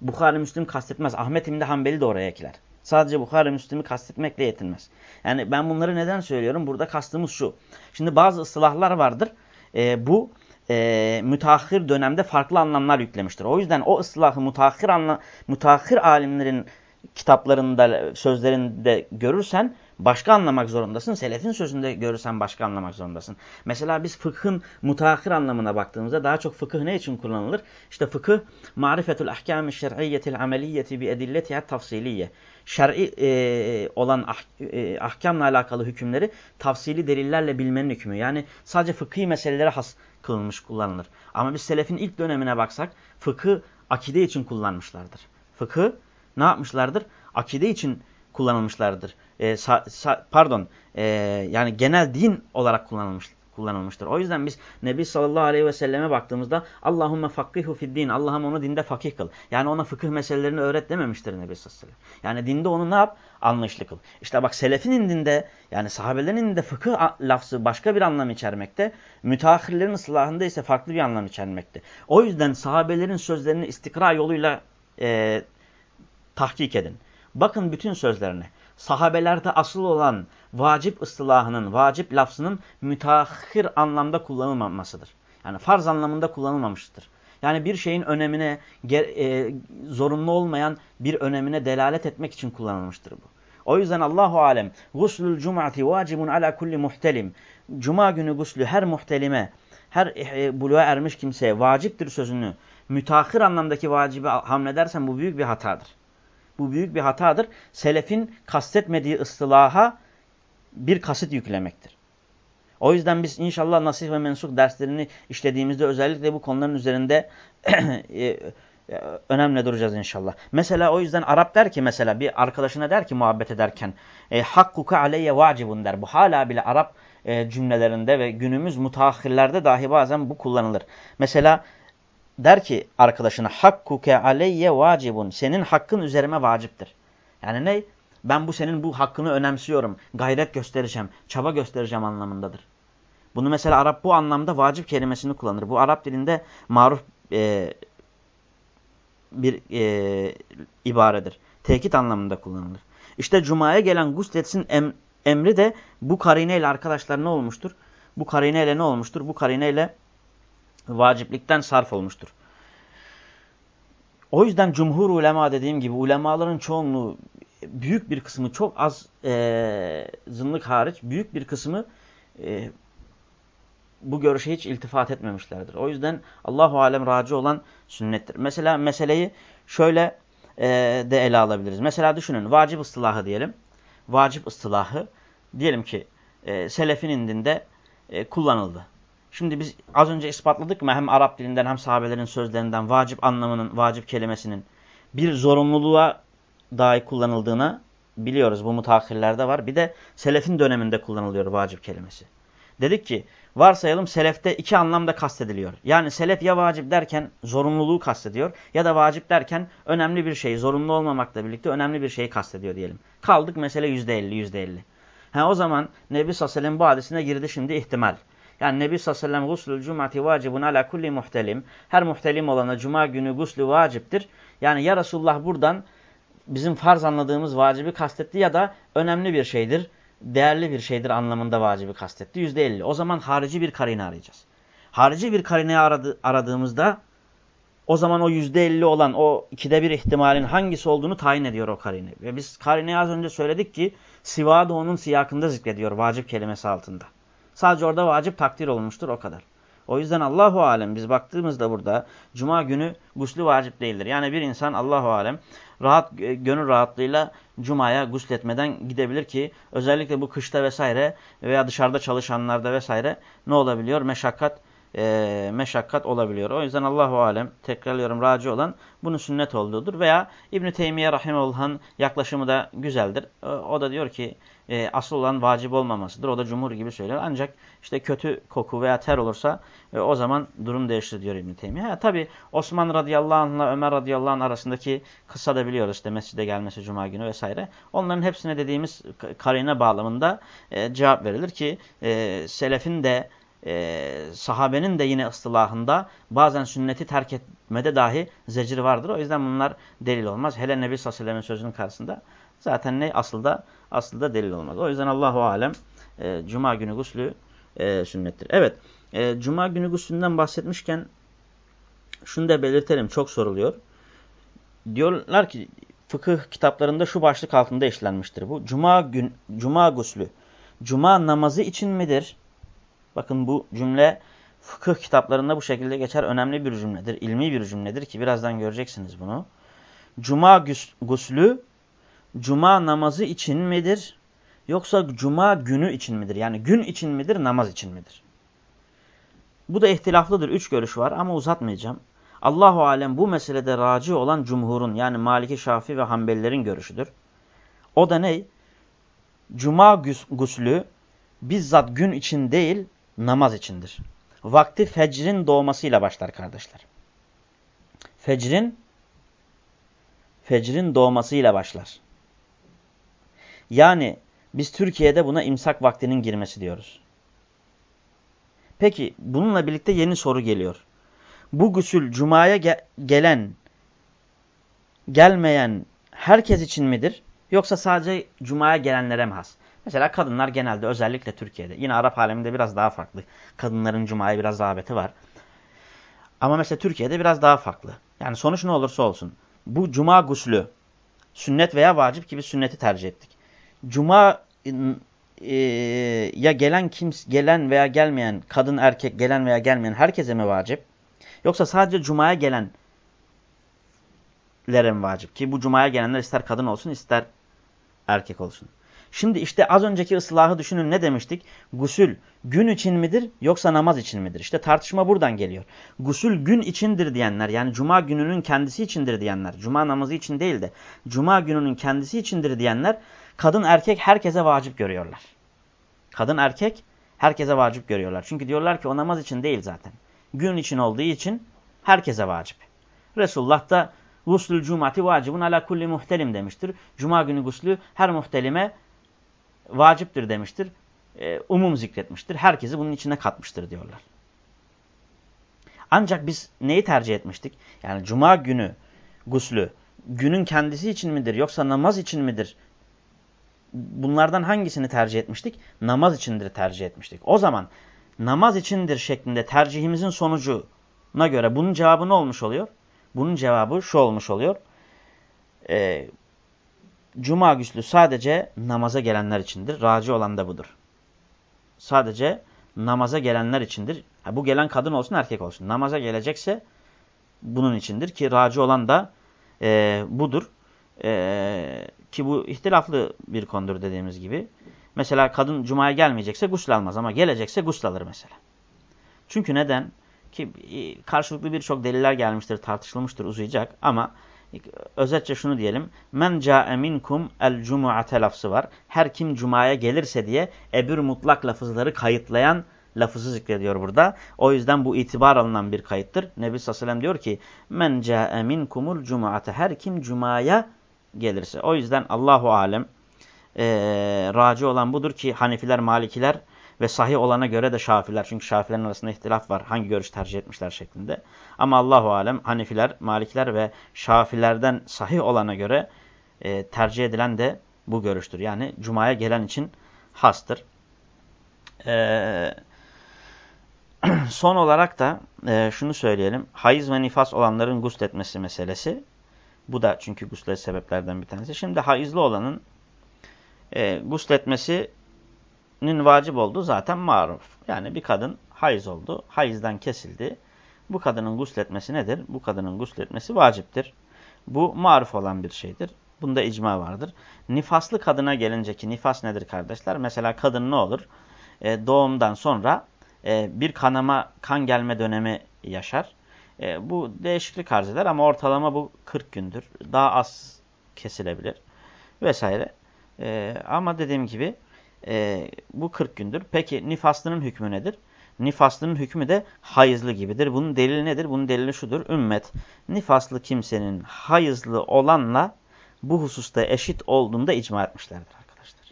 A: Bukhari Müslim kastetmez. Ahmet İmdi Hanbeli de oraya ekler. Sadece Bukhari Müslim'i kastetmekle yetinmez. Yani ben bunları neden söylüyorum? Burada kastımız şu. Şimdi bazı ıslahlar vardır. E, bu e, müteahhir dönemde farklı anlamlar yüklemiştir. O yüzden o ıslahı müteahhir, müteahhir alimlerin kitaplarında, sözlerinde görürsen başka anlamak zorundasın. Selefin sözünde görürsen başka anlamak zorundasın. Mesela biz fıkhın mutahhir anlamına baktığımızda daha çok fıkıh ne için kullanılır? İşte fıkıh marifetul ahkâmi şer'iyyetil ameliyeti bi edilletiha tafsiliye. Şer'i e, olan ah, e, ahkamla alakalı hükümleri tafsili delillerle bilmenin hükmü. Yani sadece fıkhi meselelere has kılınmış kullanılır. Ama biz selefin ilk dönemine baksak fıkı akide için kullanmışlardır. Fıkı ne yapmışlardır? akide için kullanılmışlardır. E, sa, sa, pardon e, yani genel din olarak kullanılmıştır kullanılmıştır. O yüzden biz Nebi sallallahu aleyhi ve selleme baktığımızda Allahümme fakkihu fid din. Allah'ım onu dinde fakih kıl. Yani ona fıkıh meselelerini öğret dememiştir Nebi sallallahu aleyhi ve sellem. Yani dinde onu ne yap? Anlayışlı kıl. İşte bak selefin dinde yani sahabelerin indinde fıkıh lafzı başka bir anlam içermekte. Müteahhirlerin ıslahında ise farklı bir anlam içermekte. O yüzden sahabelerin sözlerini istikra yoluyla e, tahkik edin. Bakın bütün sözlerine. Sahabelerde asıl olan vacip ıslahının, vacip lafzının müteahhir anlamda kullanılmamasıdır. Yani farz anlamında kullanılmamıştır. Yani bir şeyin önemine, e, zorunlu olmayan bir önemine delalet etmek için kullanılmıştır bu. O yüzden Allahu alem guslul cum'ati vacibun ala kulli muhtelim. Cuma günü guslü her muhtelime, her e, buluğa ermiş kimseye vaciptir sözünü müteahhir anlamdaki vacibi hamledersen bu büyük bir hatadır. Bu büyük bir hatadır. Selefin kastetmediği ıstılaha bir kasıt yüklemektir. O yüzden biz inşallah nasih ve mensuk derslerini işlediğimizde özellikle bu konuların üzerinde e, e, önemli duracağız inşallah. Mesela o yüzden Arap der ki mesela bir arkadaşına der ki muhabbet ederken e, hakkuka aleyye vacibun der. Bu hala bile Arap cümlelerinde ve günümüz mutahhirlerde dahi bazen bu kullanılır. Mesela der ki arkadaşına hakkuke aleyye vacibun. Senin hakkın üzerime vaciptir. Yani ne? Ben bu senin bu hakkını önemsiyorum. Gayret göstereceğim, çaba göstereceğim anlamındadır. Bunu mesela Arap bu anlamda vacip kelimesini kullanır. Bu Arap dilinde maruf e, bir e, ibaredir. Tekit anlamında kullanılır. İşte Cuma'ya gelen gusletsin em, emri de bu karineyle arkadaşlar ne olmuştur? Bu karineyle ne olmuştur? Bu karineyle vaciplikten sarf olmuştur. O yüzden cumhur ulema dediğim gibi ulemaların çoğunluğu büyük bir kısmı çok az e, zınlık hariç büyük bir kısmı e, bu görüşe hiç iltifat etmemişlerdir. O yüzden Allahu alem raci olan sünnettir. Mesela meseleyi şöyle e, de ele alabiliriz. Mesela düşünün vacip ıstılahı diyelim. Vacip ıstılahı diyelim ki e, selefin indinde e, kullanıldı. Şimdi biz az önce ispatladık mı hem Arap dilinden hem sahabelerin sözlerinden vacip anlamının, vacip kelimesinin bir zorunluluğa dahi kullanıldığını biliyoruz. Bu mutahhirlerde var. Bir de selefin döneminde kullanılıyor vacip kelimesi. Dedik ki varsayalım selefte iki anlamda kastediliyor. Yani selef ya vacip derken zorunluluğu kastediyor ya da vacip derken önemli bir şey, zorunlu olmamakla birlikte önemli bir şeyi kastediyor diyelim. Kaldık mesele yüzde elli, yüzde elli. Ha o zaman Nebi Sallallahu bu hadisine girdi şimdi ihtimal. Yani Nebi sallallahu aleyhi ve sellem guslül cumati vacibun ala kulli muhtelim. Her muhtelim olana cuma günü guslü vaciptir. Yani ya Resulullah buradan bizim farz anladığımız vacibi kastetti ya da önemli bir şeydir, değerli bir şeydir anlamında vacibi kastetti. Yüzde elli. O zaman harici bir karine arayacağız. Harici bir karineyi aradı, aradığımızda o zaman o yüzde elli olan o ikide bir ihtimalin hangisi olduğunu tayin ediyor o karine. Ve biz karineyi az önce söyledik ki Siva'da onun siyakında zikrediyor vacip kelimesi altında. Sadece orada vacip takdir olmuştur o kadar. O yüzden Allahu alem biz baktığımızda burada cuma günü guslü vacip değildir. Yani bir insan Allahu alem rahat gönül rahatlığıyla cumaya gusletmeden gidebilir ki özellikle bu kışta vesaire veya dışarıda çalışanlarda vesaire ne olabiliyor? Meşakkat e, meşakkat olabiliyor. O yüzden Allahu alem tekrarlıyorum raci olan bunun sünnet olduğudur veya İbn Teymiye rahimehullah'ın yaklaşımı da güzeldir. O, o da diyor ki e, asıl olan vacip olmamasıdır. O da cumhur gibi söylüyor. Ancak işte kötü koku veya ter olursa e, o zaman durum değişir diyor İbn-i Teymiye. Ha, tabi Osman radıyallahu anh'la Ömer radıyallahu anh arasındaki kısa da biliyoruz. İşte mescide gelmesi cuma günü vesaire. Onların hepsine dediğimiz karine bağlamında e, cevap verilir ki e, selefin de e, sahabenin de yine ıstılahında bazen sünneti terk etmede dahi zecir vardır. O yüzden bunlar delil olmaz. Hele Nebi sallallahu sözünün karşısında zaten ne aslında aslında delil olmaz. O yüzden Allahu alem e, cuma günü guslü e, sünnettir. Evet. E, cuma günü guslünden bahsetmişken şunu da belirtelim. Çok soruluyor. Diyorlar ki fıkıh kitaplarında şu başlık altında işlenmiştir bu. Cuma gün cuma guslü cuma namazı için midir? Bakın bu cümle fıkıh kitaplarında bu şekilde geçer. Önemli bir cümledir. ilmi bir cümledir ki birazdan göreceksiniz bunu. Cuma guslü cuma namazı için midir? Yoksa cuma günü için midir? Yani gün için midir, namaz için midir? Bu da ihtilaflıdır. Üç görüş var ama uzatmayacağım. Allahu alem bu meselede raci olan cumhurun yani Maliki, Şafi ve Hanbelilerin görüşüdür. O da ne? Cuma guslü bizzat gün için değil namaz içindir. Vakti fecrin doğmasıyla başlar kardeşler. Fecrin fecrin doğmasıyla başlar. Yani biz Türkiye'de buna imsak vaktinin girmesi diyoruz. Peki bununla birlikte yeni soru geliyor. Bu gusül cumaya ge gelen, gelmeyen herkes için midir? Yoksa sadece cumaya gelenlere mi has? Mesela kadınlar genelde özellikle Türkiye'de. Yine Arap aleminde biraz daha farklı. Kadınların cumaya biraz rağbeti var. Ama mesela Türkiye'de biraz daha farklı. Yani sonuç ne olursa olsun. Bu cuma guslü sünnet veya vacip gibi sünneti tercih ettik. Cuma e, ya gelen kims gelen veya gelmeyen kadın erkek gelen veya gelmeyen herkese mi vacip? Yoksa sadece cumaya gelenlere mi vacip? Ki bu cumaya gelenler ister kadın olsun ister erkek olsun. Şimdi işte az önceki ıslahı düşünün ne demiştik? Gusül gün için midir yoksa namaz için midir? İşte tartışma buradan geliyor. Gusül gün içindir diyenler yani cuma gününün kendisi içindir diyenler. Cuma namazı için değil de cuma gününün kendisi içindir diyenler kadın erkek herkese vacip görüyorlar. Kadın erkek herkese vacip görüyorlar. Çünkü diyorlar ki o namaz için değil zaten. Gün için olduğu için herkese vacip. Resulullah da guslül cumati vacibun ala kulli muhtelim demiştir. Cuma günü guslü her muhtelime vaciptir demiştir. E, umum zikretmiştir. Herkesi bunun içine katmıştır diyorlar. Ancak biz neyi tercih etmiştik? Yani cuma günü guslü günün kendisi için midir yoksa namaz için midir bunlardan hangisini tercih etmiştik? Namaz içindir tercih etmiştik. O zaman namaz içindir şeklinde tercihimizin sonucuna göre bunun cevabı ne olmuş oluyor? Bunun cevabı şu olmuş oluyor. Ee, Cuma güçlü sadece namaza gelenler içindir. Raci olan da budur. Sadece namaza gelenler içindir. Ha, bu gelen kadın olsun erkek olsun. Namaza gelecekse bunun içindir ki raci olan da e, budur. E, ki bu ihtilaflı bir konudur dediğimiz gibi. Mesela kadın cumaya gelmeyecekse gusül almaz ama gelecekse gusül alır mesela. Çünkü neden? Ki e, karşılıklı birçok deliller gelmiştir, tartışılmıştır, uzayacak ama özetçe şunu diyelim. Men ca'e minkum el cumu'ate lafzı var. Her kim cumaya gelirse diye ebür mutlak lafızları kayıtlayan lafızı zikrediyor burada. O yüzden bu itibar alınan bir kayıttır. Nebi sallallahu diyor ki men ca'e minkumul cumu'ate her kim cumaya gelirse. O yüzden Allahu alem e, raci olan budur ki Hanefiler, Malikiler ve sahih olana göre de Şafiler. Çünkü Şafilerin arasında ihtilaf var. Hangi görüş tercih etmişler şeklinde. Ama Allahu alem Hanefiler, Malikiler ve Şafilerden sahih olana göre e, tercih edilen de bu görüştür. Yani Cuma'ya gelen için hastır. Eee son olarak da e, şunu söyleyelim. Hayız ve nifas olanların gusletmesi meselesi. Bu da çünkü guslet sebeplerden bir tanesi. Şimdi hayızlı olanın e, gusletmesinin vacip olduğu zaten maruf. Yani bir kadın hayız oldu. Hayızdan kesildi. Bu kadının gusletmesi nedir? Bu kadının gusletmesi vaciptir. Bu maruf olan bir şeydir. Bunda icma vardır. Nifaslı kadına gelince ki nifas nedir kardeşler? Mesela kadın ne olur? E, doğumdan sonra e, bir kanama, kan gelme dönemi yaşar. E, bu değişiklik arz eder ama ortalama bu 40 gündür. Daha az kesilebilir vesaire. E, ama dediğim gibi e, bu 40 gündür. Peki nifaslının hükmü nedir? Nifaslının hükmü de hayızlı gibidir. Bunun delili nedir? Bunun delili şudur. Ümmet nifaslı kimsenin hayızlı olanla bu hususta eşit olduğunda icma etmişlerdir arkadaşlar.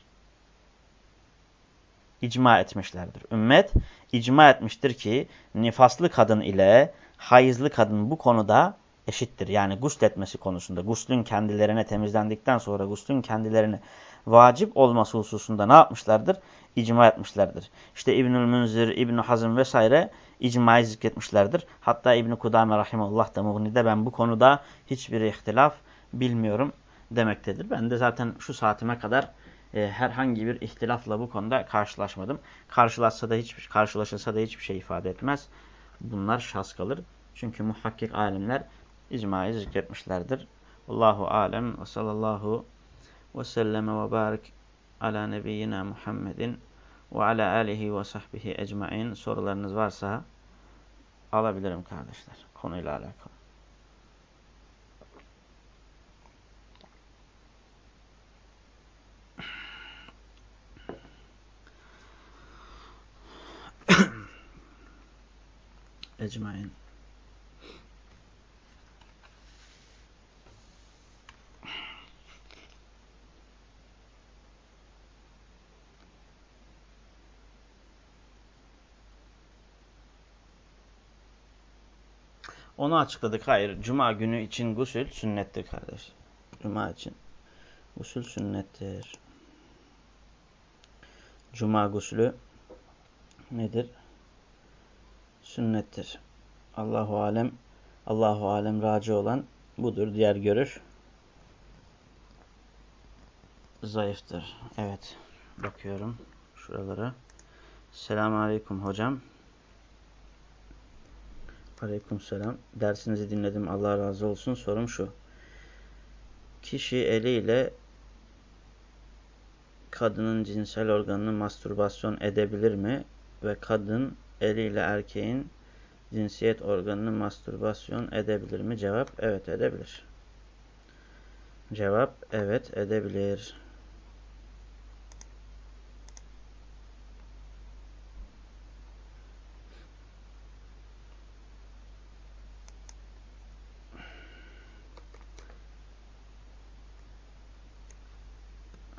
A: İcma etmişlerdir. Ümmet icma etmiştir ki nifaslı kadın ile hayızlı kadın bu konuda eşittir. Yani gusletmesi konusunda guslün kendilerine temizlendikten sonra guslün kendilerine vacip olması hususunda ne yapmışlardır? İcma etmişlerdir. İşte İbnül Münzir, İbnü Hazım vesaire icmayı zikretmişlerdir. Hatta İbn-i Kudame Rahimullah da Mughni'de ben bu konuda hiçbir ihtilaf bilmiyorum demektedir. Ben de zaten şu saatime kadar e, herhangi bir ihtilafla bu konuda karşılaşmadım. Karşılaşsa da hiçbir karşılaşılsa da hiçbir şey ifade etmez. Bunlar şas kalır. Çünkü muhakkik alimler icmayı zikretmişlerdir. Allahu alem ve sallallahu وسلم وبارك ala nebiyyina Muhammedin ve ala alihi ve sahbihi ecmain. Sorularınız varsa alabilirim kardeşler konuyla alakalı. ecmain. Onu açıkladık. Hayır. Cuma günü için gusül sünnettir kardeş. Cuma için gusül sünnettir. Cuma guslü nedir? Sünnettir. Allahu alem Allahu alem raci olan budur. Diğer görür zayıftır. Evet. Bakıyorum şuralara. Selamun Aleyküm hocam. Aleyküm selam. Dersinizi dinledim. Allah razı olsun. Sorum şu. Kişi eliyle kadının cinsel organını mastürbasyon edebilir mi? Ve kadın eliyle erkeğin cinsiyet organını mastürbasyon edebilir mi? Cevap evet edebilir. Cevap evet edebilir.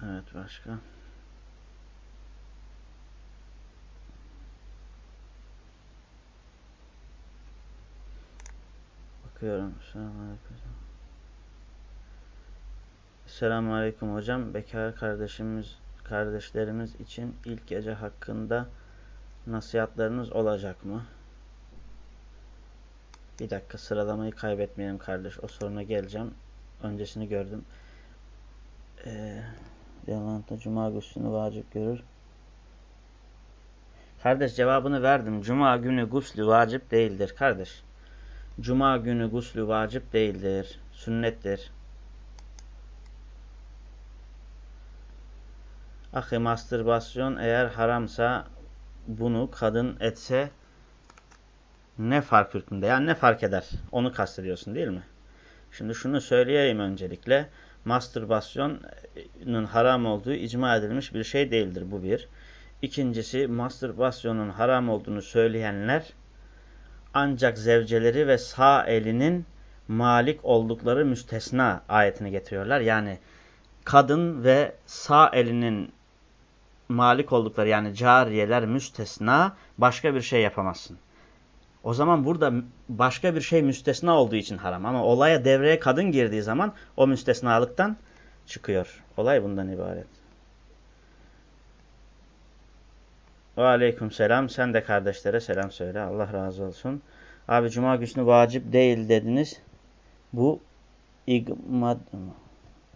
A: Evet başka. Bakıyorum. Selamünaleyküm. Selamünaleyküm hocam. Bekar kardeşimiz kardeşlerimiz için ilk gece hakkında nasihatlarınız olacak mı? Bir dakika sıralamayı kaybetmeyelim kardeş. O soruna geleceğim. Öncesini gördüm. Ee, Devamında Cuma guslünü vacip görür. Kardeş cevabını verdim. Cuma günü guslü vacip değildir kardeş. Cuma günü guslü vacip değildir. Sünnettir. Ahi mastürbasyon eğer haramsa bunu kadın etse ne fark hükmünde? Yani ne fark eder? Onu kastediyorsun değil mi? Şimdi şunu söyleyeyim öncelikle mastürbasyonun haram olduğu icma edilmiş bir şey değildir. Bu bir. İkincisi mastürbasyonun haram olduğunu söyleyenler ancak zevceleri ve sağ elinin malik oldukları müstesna ayetini getiriyorlar. Yani kadın ve sağ elinin malik oldukları yani cariyeler müstesna başka bir şey yapamazsın. O zaman burada başka bir şey müstesna olduğu için haram. Ama olaya devreye kadın girdiği zaman o müstesnalıktan çıkıyor. Olay bundan ibaret. Ve aleyküm selam. Sen de kardeşlere selam söyle. Allah razı olsun. Abi cuma güçlü vacip değil dediniz. Bu igmad mı?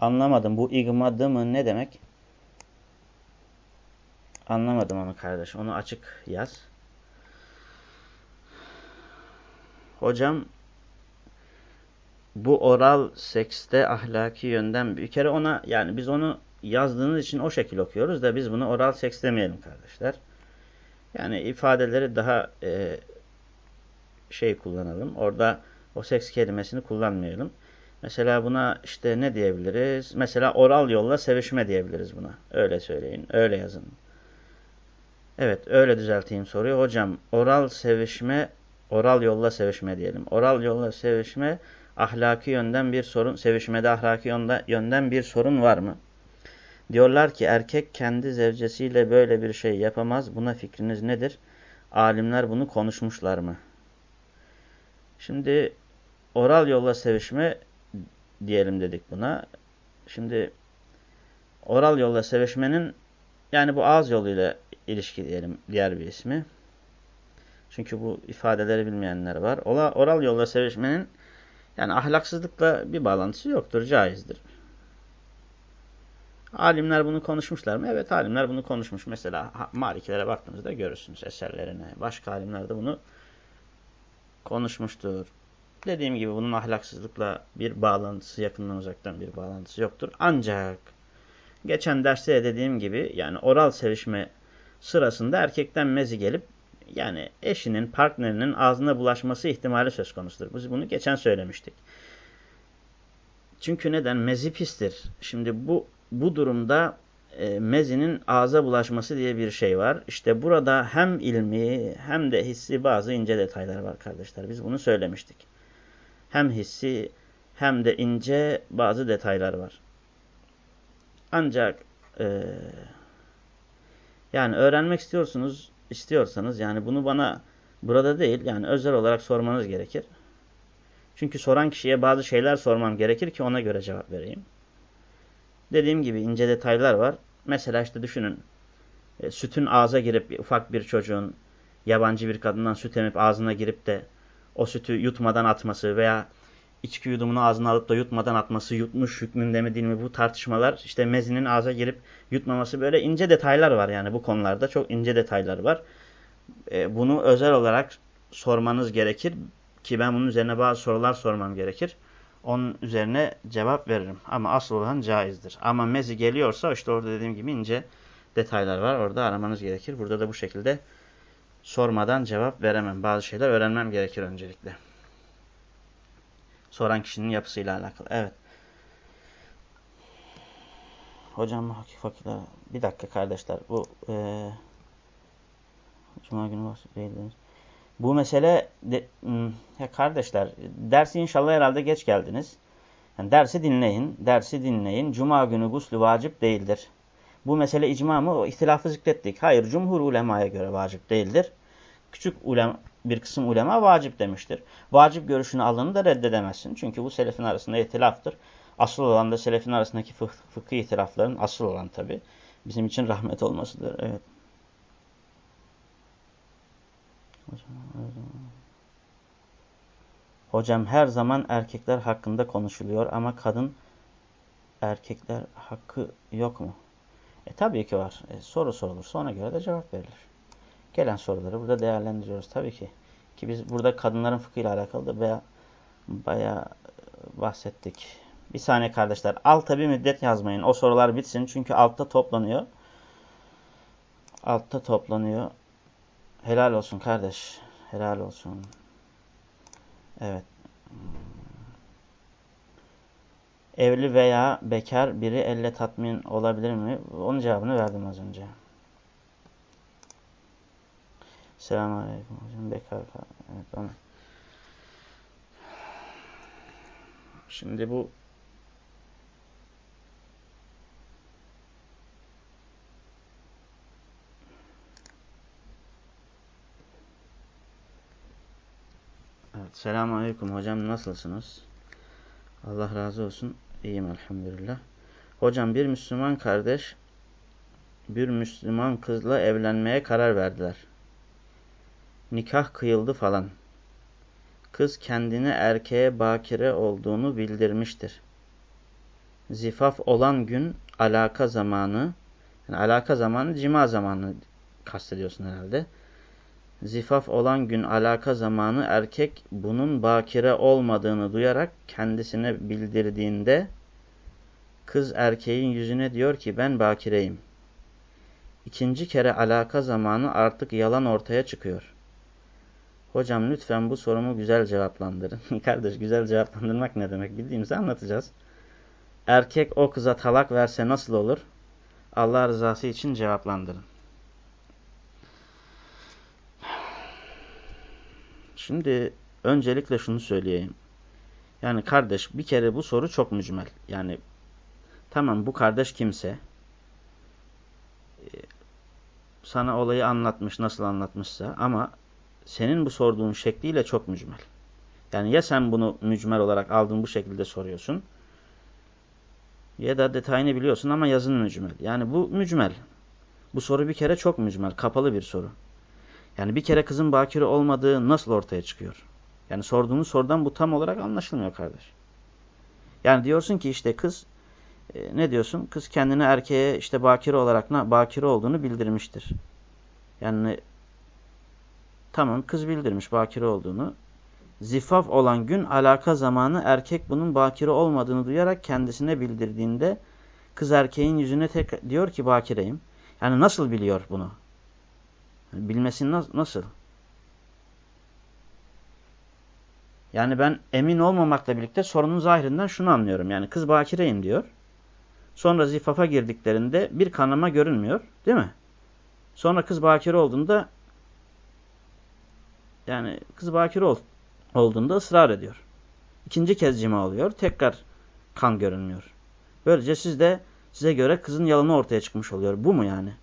A: Anlamadım. Bu igmadı mı ne demek? Anlamadım onu kardeş. Onu açık yaz. Hocam bu oral sekste ahlaki yönden bir kere ona yani biz onu yazdığınız için o şekil okuyoruz da biz bunu oral seks demeyelim kardeşler. Yani ifadeleri daha e, şey kullanalım. Orada o seks kelimesini kullanmayalım. Mesela buna işte ne diyebiliriz? Mesela oral yolla sevişme diyebiliriz buna. Öyle söyleyin. Öyle yazın. Evet öyle düzelteyim soruyu. Hocam oral sevişme Oral yolla sevişme diyelim. Oral yolla sevişme ahlaki yönden bir sorun, sevişmede ahlaki yönden bir sorun var mı? Diyorlar ki erkek kendi zevcesiyle böyle bir şey yapamaz. Buna fikriniz nedir? Alimler bunu konuşmuşlar mı? Şimdi oral yolla sevişme diyelim dedik buna. Şimdi oral yolla sevişmenin yani bu ağız yoluyla ilişki diyelim diğer bir ismi. Çünkü bu ifadeleri bilmeyenler var. Ola, oral yolla sevişmenin yani ahlaksızlıkla bir bağlantısı yoktur, caizdir. Alimler bunu konuşmuşlar mı? Evet alimler bunu konuşmuş. Mesela Malikilere baktığınızda görürsünüz eserlerine. Başka alimler de bunu konuşmuştur. Dediğim gibi bunun ahlaksızlıkla bir bağlantısı, yakından uzaktan bir bağlantısı yoktur. Ancak geçen derste de dediğim gibi yani oral sevişme sırasında erkekten mezi gelip yani eşinin, partnerinin ağzına bulaşması ihtimali söz konusudur. Biz bunu geçen söylemiştik. Çünkü neden? Mezi pistir. Şimdi bu bu durumda e, mezinin ağza bulaşması diye bir şey var. İşte burada hem ilmi hem de hissi bazı ince detaylar var kardeşler. Biz bunu söylemiştik. Hem hissi hem de ince bazı detaylar var. Ancak e, yani öğrenmek istiyorsunuz, istiyorsanız yani bunu bana burada değil yani özel olarak sormanız gerekir. Çünkü soran kişiye bazı şeyler sormam gerekir ki ona göre cevap vereyim. Dediğim gibi ince detaylar var. Mesela işte düşünün e, sütün ağza girip ufak bir çocuğun yabancı bir kadından süt emip ağzına girip de o sütü yutmadan atması veya içki yudumunu ağzına alıp da yutmadan atması, yutmuş hükmünde mi değil mi bu tartışmalar işte mezinin ağza girip yutmaması böyle ince detaylar var yani bu konularda çok ince detaylar var. E, bunu özel olarak sormanız gerekir ki ben bunun üzerine bazı sorular sormam gerekir. Onun üzerine cevap veririm. Ama asıl olan caizdir. Ama mezi geliyorsa işte orada dediğim gibi ince detaylar var. Orada aramanız gerekir. Burada da bu şekilde sormadan cevap veremem. Bazı şeyler öğrenmem gerekir öncelikle. Soran kişinin yapısıyla alakalı. Evet. Hocam hakik fakirler. Bir dakika kardeşler. Bu e, Cuma günü bahsediyoruz. Bu mesele de, hmm, kardeşler dersi inşallah herhalde geç geldiniz. Yani dersi dinleyin. Dersi dinleyin. Cuma günü guslü vacip değildir. Bu mesele icma mı? O ihtilafı zikrettik. Hayır cumhur ulemaya göre vacip değildir. Küçük ulema, bir kısım ulema vacip demiştir. Vacip görüşünü alını da reddedemezsin. Çünkü bu selefin arasında ihtilaftır. Asıl olan da selefin arasındaki fıkıh, fıkıh ihtilafların asıl olan tabi. Bizim için rahmet olmasıdır. Evet. Hocam her zaman erkekler hakkında konuşuluyor ama kadın erkekler hakkı yok mu? E tabii ki var. E, soru sorulur. Sonra göre de cevap verilir. Gelen soruları burada değerlendiriyoruz tabii ki. Ki biz burada kadınların fıkhıyla alakalı da baya, baya bahsettik. Bir saniye kardeşler. Altta bir müddet yazmayın. O sorular bitsin. Çünkü altta toplanıyor. Altta toplanıyor. Helal olsun kardeş. Helal olsun. Evet. Evli veya bekar biri elle tatmin olabilir mi? Onun cevabını verdim az önce. Selamun Aleyküm hocam. Bekar. Evet onu. Şimdi bu Evet, selamun aleyküm hocam nasılsınız? Allah razı olsun. İyiyim elhamdülillah. Hocam bir Müslüman kardeş bir Müslüman kızla evlenmeye karar verdiler. Nikah kıyıldı falan. Kız kendine erkeğe bakire olduğunu bildirmiştir. Zifaf olan gün alaka zamanı, yani alaka zamanı cima zamanı kastediyorsun herhalde zifaf olan gün alaka zamanı erkek bunun bakire olmadığını duyarak kendisine bildirdiğinde kız erkeğin yüzüne diyor ki ben bakireyim. İkinci kere alaka zamanı artık yalan ortaya çıkıyor. Hocam lütfen bu sorumu güzel cevaplandırın. Kardeş güzel cevaplandırmak ne demek bildiğimizi anlatacağız. Erkek o kıza talak verse nasıl olur? Allah rızası için cevaplandırın. Şimdi öncelikle şunu söyleyeyim. Yani kardeş bir kere bu soru çok mücmel. Yani tamam bu kardeş kimse e, sana olayı anlatmış nasıl anlatmışsa ama senin bu sorduğun şekliyle çok mücmel. Yani ya sen bunu mücmel olarak aldın bu şekilde soruyorsun ya da detayını biliyorsun ama yazın mücmel. Yani bu mücmel. Bu soru bir kere çok mücmel, kapalı bir soru. Yani bir kere kızın bakire olmadığı nasıl ortaya çıkıyor? Yani sorduğunuz sorudan bu tam olarak anlaşılmıyor kardeş. Yani diyorsun ki işte kız e, ne diyorsun? Kız kendini erkeğe işte bakire olarak bakire olduğunu bildirmiştir. Yani tamam kız bildirmiş bakire olduğunu. Zifaf olan gün alaka zamanı erkek bunun bakire olmadığını duyarak kendisine bildirdiğinde kız erkeğin yüzüne tek diyor ki bakireyim. Yani nasıl biliyor bunu? Bilmesi nasıl? Yani ben emin olmamakla birlikte sorunun zahirinden şunu anlıyorum. Yani kız bakireyim diyor. Sonra zifafa girdiklerinde bir kanama görünmüyor. Değil mi? Sonra kız bakire olduğunda yani kız bakire ol, olduğunda ısrar ediyor. İkinci kez cima oluyor. Tekrar kan görünmüyor. Böylece siz de size göre kızın yalanı ortaya çıkmış oluyor. Bu mu yani?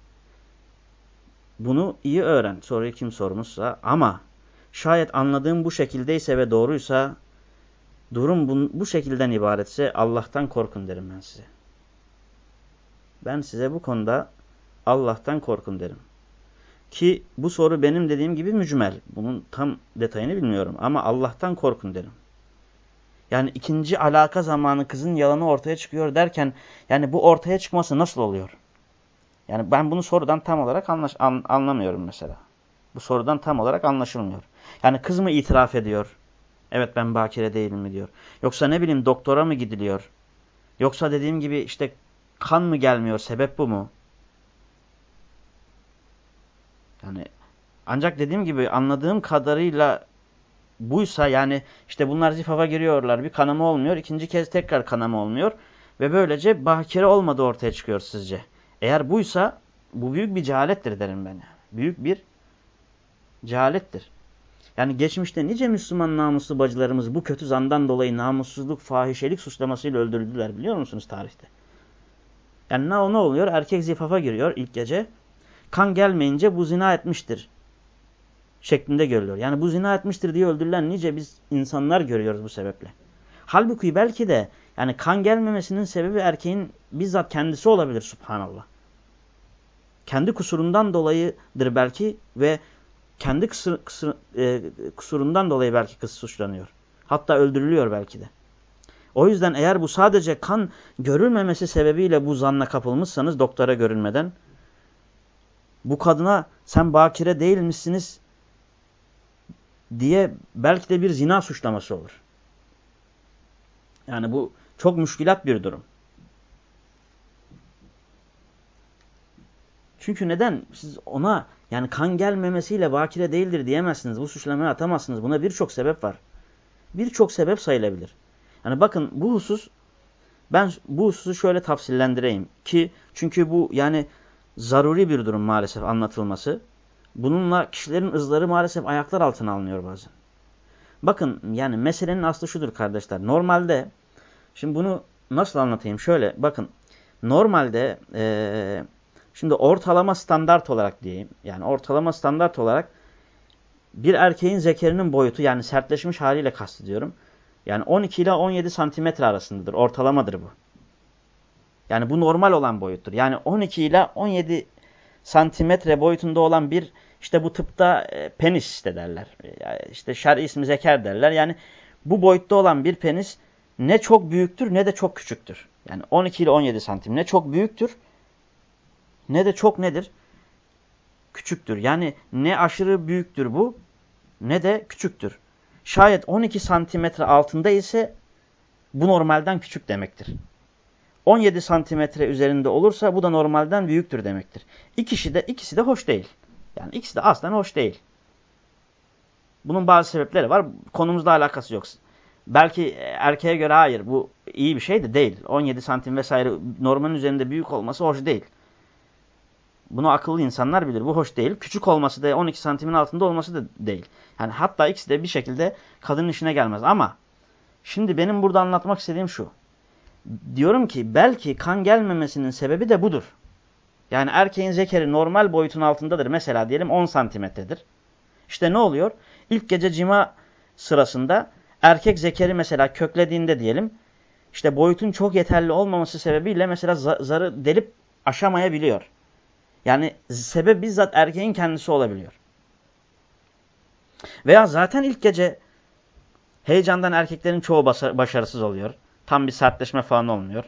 A: Bunu iyi öğren. Soruyu kim sormuşsa. Ama şayet anladığım bu şekildeyse ve doğruysa durum bu, bu şekilden ibaretse Allah'tan korkun derim ben size. Ben size bu konuda Allah'tan korkun derim. Ki bu soru benim dediğim gibi mücmel. Bunun tam detayını bilmiyorum ama Allah'tan korkun derim. Yani ikinci alaka zamanı kızın yalanı ortaya çıkıyor derken yani bu ortaya çıkması nasıl oluyor? Yani ben bunu sorudan tam olarak anlaş, an, anlamıyorum mesela. Bu sorudan tam olarak anlaşılmıyor. Yani kız mı itiraf ediyor? Evet ben bakire değilim mi diyor. Yoksa ne bileyim doktora mı gidiliyor? Yoksa dediğim gibi işte kan mı gelmiyor? Sebep bu mu? Yani ancak dediğim gibi anladığım kadarıyla buysa yani işte bunlar zifafa giriyorlar bir kanama olmuyor. ikinci kez tekrar kanama olmuyor. Ve böylece bakire olmadı ortaya çıkıyor sizce. Eğer buysa bu büyük bir cehalettir derim ben. Büyük bir cehalettir. Yani geçmişte nice Müslüman namuslu bacılarımız bu kötü zandan dolayı namussuzluk, fahişelik suçlamasıyla öldürüldüler biliyor musunuz tarihte? Yani ne, ne oluyor? Erkek zifafa giriyor ilk gece. Kan gelmeyince bu zina etmiştir şeklinde görülüyor. Yani bu zina etmiştir diye öldürülen nice biz insanlar görüyoruz bu sebeple. Halbuki belki de yani kan gelmemesinin sebebi erkeğin bizzat kendisi olabilir subhanallah. Kendi kusurundan dolayıdır belki ve kendi kısır, kısır, e, kusurundan dolayı belki kız suçlanıyor. Hatta öldürülüyor belki de. O yüzden eğer bu sadece kan görülmemesi sebebiyle bu zanla kapılmışsanız doktora görünmeden bu kadına sen bakire değil misiniz diye belki de bir zina suçlaması olur. Yani bu çok müşkilat bir durum. Çünkü neden? Siz ona yani kan gelmemesiyle bakire değildir diyemezsiniz. Bu suçlamayı atamazsınız. Buna birçok sebep var. Birçok sebep sayılabilir. Yani bakın bu husus ben bu hususu şöyle tafsillendireyim ki çünkü bu yani zaruri bir durum maalesef anlatılması. Bununla kişilerin ızları maalesef ayaklar altına alınıyor bazen. Bakın yani meselenin aslı şudur kardeşler. Normalde şimdi bunu nasıl anlatayım? Şöyle bakın normalde ee, şimdi ortalama standart olarak diyeyim. Yani ortalama standart olarak bir erkeğin zekerinin boyutu yani sertleşmiş haliyle kastediyorum. Yani 12 ile 17 santimetre arasındadır. Ortalamadır bu. Yani bu normal olan boyuttur. Yani 12 ile 17 santimetre boyutunda olan bir işte bu tıpta e, penis işte derler. Yani işte şer'i ismi zeker derler. Yani bu boyutta olan bir penis ne çok büyüktür ne de çok küçüktür. Yani 12 ile 17 santim ne çok büyüktür ne de çok nedir? Küçüktür. Yani ne aşırı büyüktür bu ne de küçüktür. Şayet 12 santimetre altında ise bu normalden küçük demektir. 17 santimetre üzerinde olursa bu da normalden büyüktür demektir. İkisi de, ikisi de hoş değil. Yani ikisi de aslen hoş değil. Bunun bazı sebepleri var. Konumuzla alakası yok. Belki erkeğe göre hayır bu iyi bir şey de değil. 17 santim vesaire normalin üzerinde büyük olması hoş değil. Bunu akıllı insanlar bilir. Bu hoş değil. Küçük olması da 12 santimin altında olması da değil. Yani hatta ikisi de bir şekilde kadının işine gelmez. Ama şimdi benim burada anlatmak istediğim şu. Diyorum ki belki kan gelmemesinin sebebi de budur. Yani erkeğin zekeri normal boyutun altındadır. Mesela diyelim 10 santimetredir. İşte ne oluyor? İlk gece cima sırasında erkek zekeri mesela köklediğinde diyelim işte boyutun çok yeterli olmaması sebebiyle mesela zarı delip aşamayabiliyor. Yani sebep bizzat erkeğin kendisi olabiliyor. Veya zaten ilk gece heyecandan erkeklerin çoğu başarısız oluyor. Tam bir sertleşme falan olmuyor.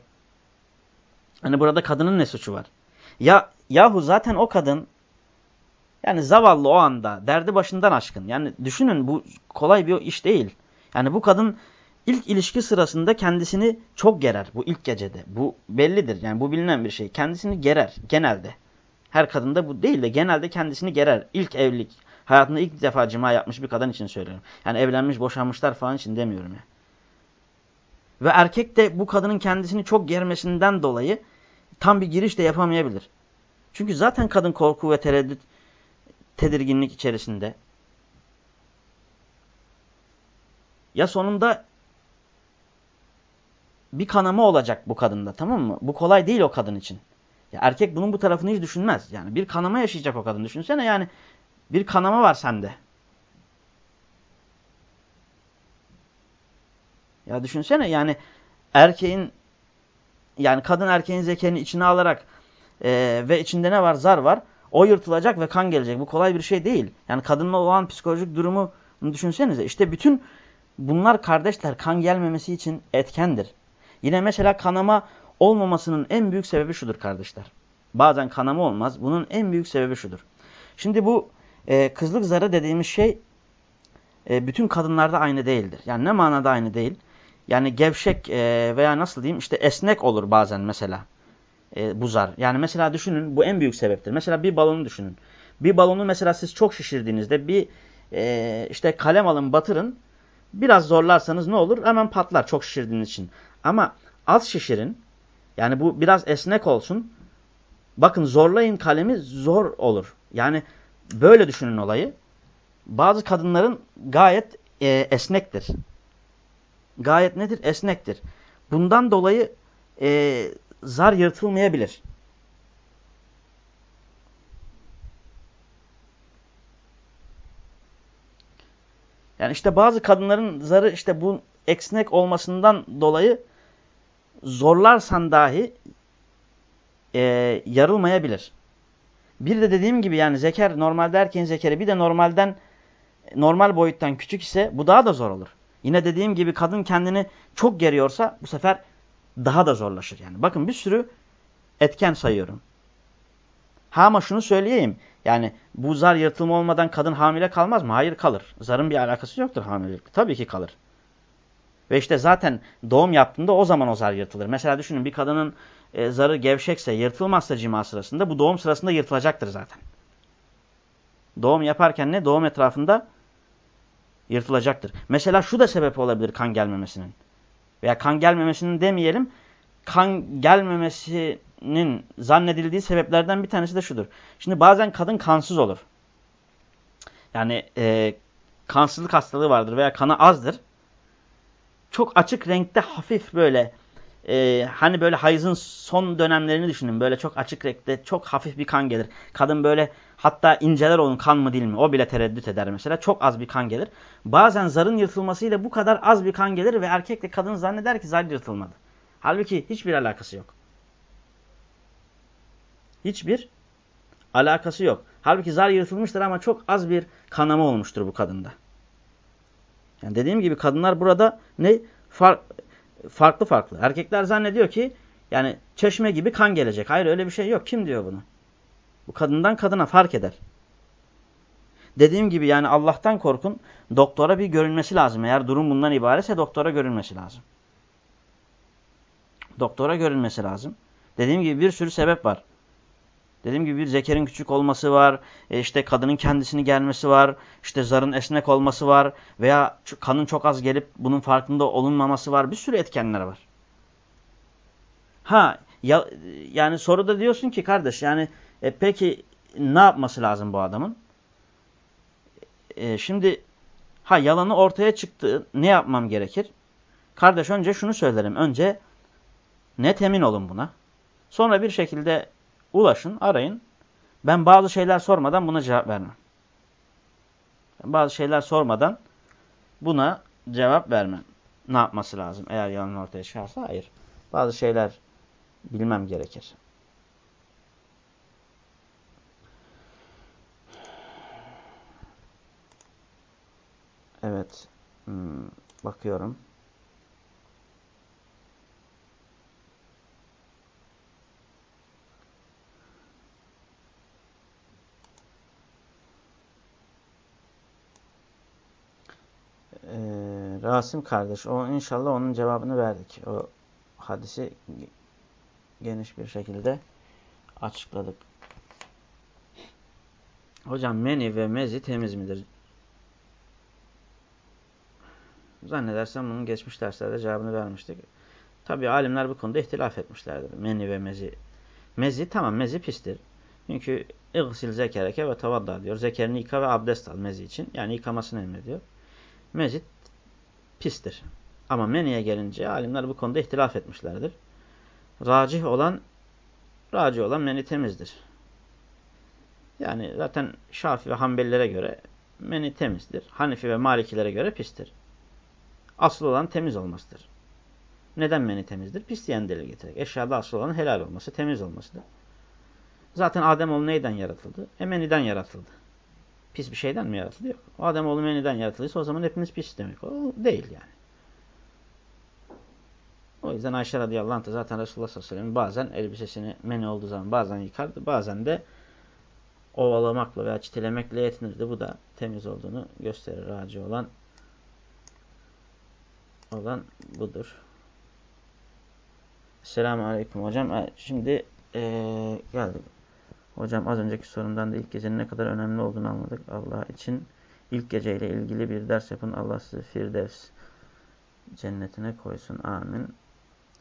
A: Hani burada kadının ne suçu var? Ya yahu zaten o kadın yani zavallı o anda derdi başından aşkın. Yani düşünün bu kolay bir iş değil. Yani bu kadın ilk ilişki sırasında kendisini çok gerer bu ilk gecede. Bu bellidir yani bu bilinen bir şey. Kendisini gerer genelde. Her kadında bu değil de genelde kendisini gerer. İlk evlilik hayatında ilk defa cima yapmış bir kadın için söylüyorum. Yani evlenmiş boşanmışlar falan için demiyorum ya. Ve erkek de bu kadının kendisini çok germesinden dolayı
B: tam bir giriş de yapamayabilir. Çünkü zaten kadın korku ve tereddüt, tedirginlik içerisinde. Ya sonunda bir kanama olacak bu kadında tamam mı? Bu kolay değil o kadın için. Ya erkek bunun bu tarafını hiç düşünmez. Yani bir kanama yaşayacak o kadın. Düşünsene yani bir kanama var sende. Ya düşünsene yani erkeğin yani kadın erkeğin zekerini içine alarak e, ve içinde ne var? Zar var. O yırtılacak ve kan gelecek. Bu kolay bir şey değil. Yani kadınla olan psikolojik durumu düşünsenize. İşte bütün bunlar kardeşler kan gelmemesi için etkendir. Yine mesela kanama olmamasının en büyük sebebi şudur kardeşler. Bazen kanama olmaz. Bunun en büyük sebebi şudur. Şimdi bu e, kızlık zarı dediğimiz şey e, bütün kadınlarda aynı değildir. Yani ne manada aynı değil? Yani gevşek e, veya nasıl diyeyim işte esnek olur bazen mesela e, bu. Yani mesela düşünün bu en büyük sebeptir. Mesela bir balonu düşünün. Bir balonu mesela siz çok şişirdiğinizde bir e, işte kalem alın batırın. Biraz zorlarsanız ne olur? Hemen patlar çok şişirdiğiniz için. Ama az şişirin. Yani bu biraz esnek olsun. Bakın zorlayın kalemi zor olur. Yani böyle düşünün olayı. Bazı kadınların gayet e, esnektir. Gayet nedir? Esnektir. Bundan dolayı e, zar yırtılmayabilir. Yani işte bazı kadınların zarı işte bu esnek olmasından dolayı zorlarsan dahi e, yarılmayabilir. Bir de dediğim gibi yani zeker normalde erkeğin zekeri bir de normalden normal boyuttan küçük ise bu daha da zor olur. Yine dediğim gibi kadın kendini çok geriyorsa bu sefer daha da zorlaşır yani. Bakın bir sürü etken sayıyorum. Ha ama şunu söyleyeyim. Yani bu zar yırtılma olmadan kadın hamile kalmaz mı? Hayır kalır. Zarın bir alakası yoktur hamilelikle. Tabii ki kalır. Ve işte zaten doğum yaptığında o zaman o zar yırtılır. Mesela düşünün bir kadının e, zarı gevşekse yırtılmazsa cima sırasında bu doğum sırasında yırtılacaktır zaten. Doğum yaparken ne? Doğum etrafında yırtılacaktır. Mesela şu da sebep olabilir kan gelmemesinin. Veya kan gelmemesinin demeyelim. Kan gelmemesinin zannedildiği sebeplerden bir tanesi de şudur. Şimdi bazen kadın kansız olur. Yani e, kansızlık hastalığı vardır veya kanı azdır. Çok açık renkte hafif böyle e, hani böyle hayızın son dönemlerini düşünün. Böyle çok açık renkte çok hafif bir kan gelir. Kadın böyle hatta inceler onun kan mı değil mi o bile tereddüt eder mesela. Çok az bir kan gelir. Bazen zarın yırtılmasıyla bu kadar az bir kan gelir ve erkekle kadın zanneder ki zar yırtılmadı. Halbuki hiçbir alakası yok. Hiçbir alakası yok. Halbuki zar yırtılmıştır ama çok az bir kanama olmuştur bu kadında. Yani dediğim gibi kadınlar burada ne? Far, farklı farklı. Erkekler zannediyor ki yani çeşme gibi kan gelecek. Hayır öyle bir şey yok. Kim diyor bunu? Bu kadından kadına fark eder. Dediğim gibi yani Allah'tan korkun. Doktora bir görünmesi lazım. Eğer durum bundan ibaretse doktora görünmesi lazım. Doktora görünmesi lazım. Dediğim gibi bir sürü sebep var. Dediğim gibi bir zekerin küçük olması var. E işte kadının kendisini gelmesi var. İşte zarın esnek olması var. Veya kanın çok az gelip bunun farkında olunmaması var. Bir sürü etkenler var. Ha ya, yani soruda diyorsun ki kardeş yani e, peki ne yapması lazım bu adamın? E, şimdi ha yalanı ortaya çıktı. Ne yapmam gerekir? Kardeş önce şunu söylerim. Önce net emin olun buna. Sonra bir şekilde ulaşın, arayın. Ben bazı şeyler sormadan buna cevap vermem. Bazı şeyler sormadan buna cevap vermem. Ne yapması lazım eğer yalan ortaya çıkarsa? Hayır. Bazı şeyler bilmem gerekir. Evet. Hmm, bakıyorum. Ee, Rasim kardeş, o inşallah onun cevabını verdik. O hadisi geniş bir şekilde açıkladık. Hocam meni ve mezi temiz midir? Zannedersem bunun geçmiş derslerde cevabını vermiştik. Tabi alimler bu konuda ihtilaf etmişlerdir. Meni ve mezi
A: Mezi tamam mezi pistir. Çünkü İgsil zekereke ve tavadda diyor. Zekerini yıka ve abdest al mezi için. Yani yıkamasını emrediyor. Mezit pistir. Ama meniye gelince alimler bu konuda ihtilaf etmişlerdir. Racih olan racih olan meni temizdir. Yani zaten Şafi ve Hanbelilere göre meni temizdir. Hanifi ve Malikilere göre pistir. Asıl olan temiz olmasıdır. Neden meni temizdir? Pis diyen delil getirerek. Eşyada asıl olan helal olması, temiz olmasıdır. Zaten Ademoğlu neyden yaratıldı? E meniden yaratıldı. Pis bir şeyden mi yaratıldı? Yok. Ademoğlu meniden yaratıldıysa o zaman hepimiz pis demek. O değil yani. O yüzden Ayşe radıyallahu anh zaten Resulullah sallallahu aleyhi ve sellem bazen elbisesini meni olduğu zaman bazen yıkardı. Bazen de ovalamakla veya çitilemekle yetinirdi. Bu da temiz olduğunu gösterir. Raci olan olan budur. Selamun Aleyküm hocam. Şimdi ee, geldik. Hocam az önceki sorumdan da ilk gecenin ne kadar önemli olduğunu anladık. Allah için ilk geceyle ilgili bir ders yapın. Allah sizi Firdevs cennetine koysun. Amin.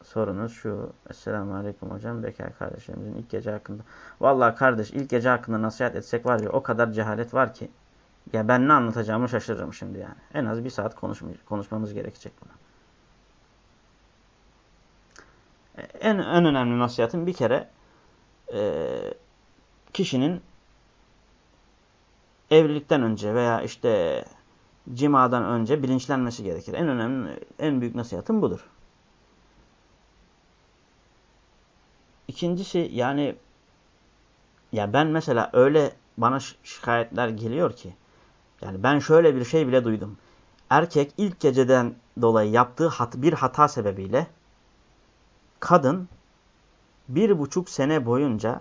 A: Sorunuz şu. Esselamu Aleyküm hocam. Bekar kardeşlerimizin ilk gece hakkında. Vallahi kardeş ilk gece hakkında nasihat etsek var ya o kadar cehalet var ki. Ya ben ne anlatacağımı şaşırırım şimdi yani. En az bir saat konuşmamız gerekecek buna. En, en önemli nasihatim bir kere e, kişinin evlilikten önce veya işte cimadan önce bilinçlenmesi gerekir. En önemli, en büyük nasihatım budur. İkincisi yani ya ben mesela öyle bana şikayetler geliyor ki yani ben şöyle bir şey bile duydum. Erkek ilk geceden dolayı yaptığı hat, bir hata sebebiyle kadın bir buçuk sene boyunca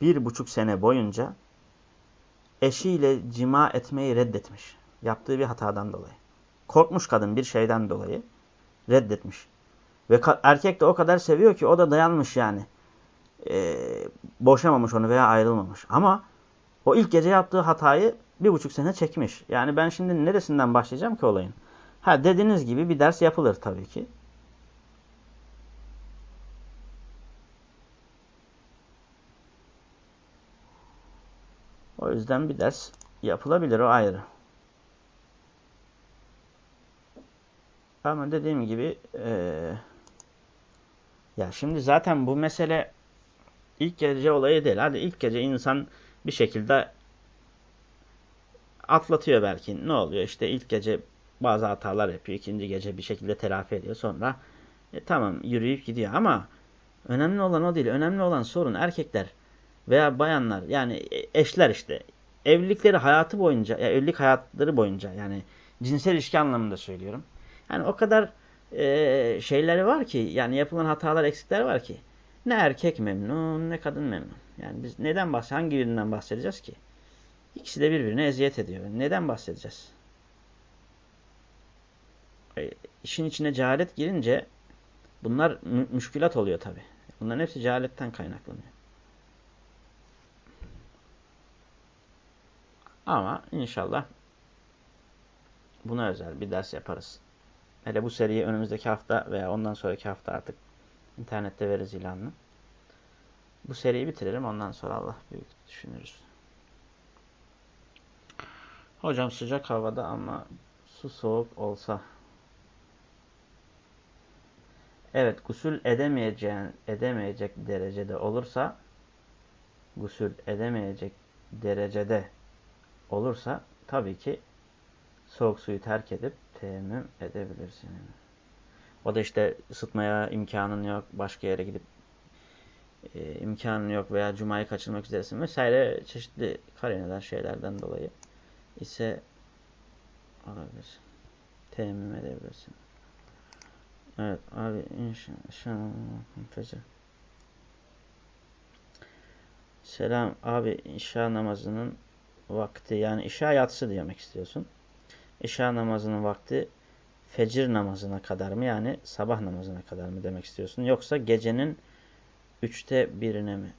A: bir buçuk sene boyunca eşiyle cima etmeyi reddetmiş. Yaptığı bir hatadan dolayı. Korkmuş kadın bir şeyden dolayı reddetmiş. Ve erkek de o kadar seviyor ki o da dayanmış yani. Ee, boşamamış onu veya ayrılmamış. Ama o ilk gece yaptığı hatayı bir buçuk sene çekmiş. Yani ben şimdi neresinden başlayacağım ki olayın? Ha dediğiniz gibi bir ders yapılır tabii ki. O yüzden bir ders yapılabilir o ayrı. Ama dediğim gibi e, ya şimdi zaten bu mesele ilk gece olayı değil. Hadi ilk gece insan bir şekilde atlatıyor belki. Ne oluyor? İşte ilk gece bazı hatalar yapıyor. ikinci gece bir şekilde telafi ediyor. Sonra e, tamam yürüyüp gidiyor ama önemli olan o değil. Önemli olan sorun erkekler veya bayanlar yani eşler işte evlilikleri hayatı boyunca ya evlilik hayatları boyunca yani cinsel ilişki anlamında söylüyorum. Yani o kadar e, şeyleri var ki yani yapılan hatalar eksikler var ki ne erkek memnun ne kadın memnun. Yani biz neden bahs hangi birinden bahsedeceğiz ki? İkisi de birbirine eziyet ediyor. Neden bahsedeceğiz? E, işin içine cehalet girince bunlar mü müşkülat oluyor tabi. Bunların hepsi cehaletten kaynaklanıyor. Ama inşallah buna özel bir ders yaparız. Hele bu seriyi önümüzdeki hafta veya ondan sonraki hafta artık internette veririz ilanını. Bu seriyi bitirelim ondan sonra Allah büyük düşünürüz. Hocam sıcak havada ama su soğuk olsa. Evet gusül edemeyeceğin, edemeyecek derecede olursa gusül edemeyecek derecede olursa tabii ki soğuk suyu terk edip teyemmüm edebilirsin. O da işte ısıtmaya imkanın yok, başka yere gidip e, imkanın yok veya cumayı kaçırmak üzeresin vesaire çeşitli karineler şeylerden dolayı ise olabilir. Teyemmüm edebilirsin. Evet abi inşallah fecr. Selam abi inşa namazının vakti yani işa yatsı demek istiyorsun. İşa namazının vakti fecir namazına kadar mı yani sabah namazına kadar mı demek istiyorsun? Yoksa gecenin üçte birine mi?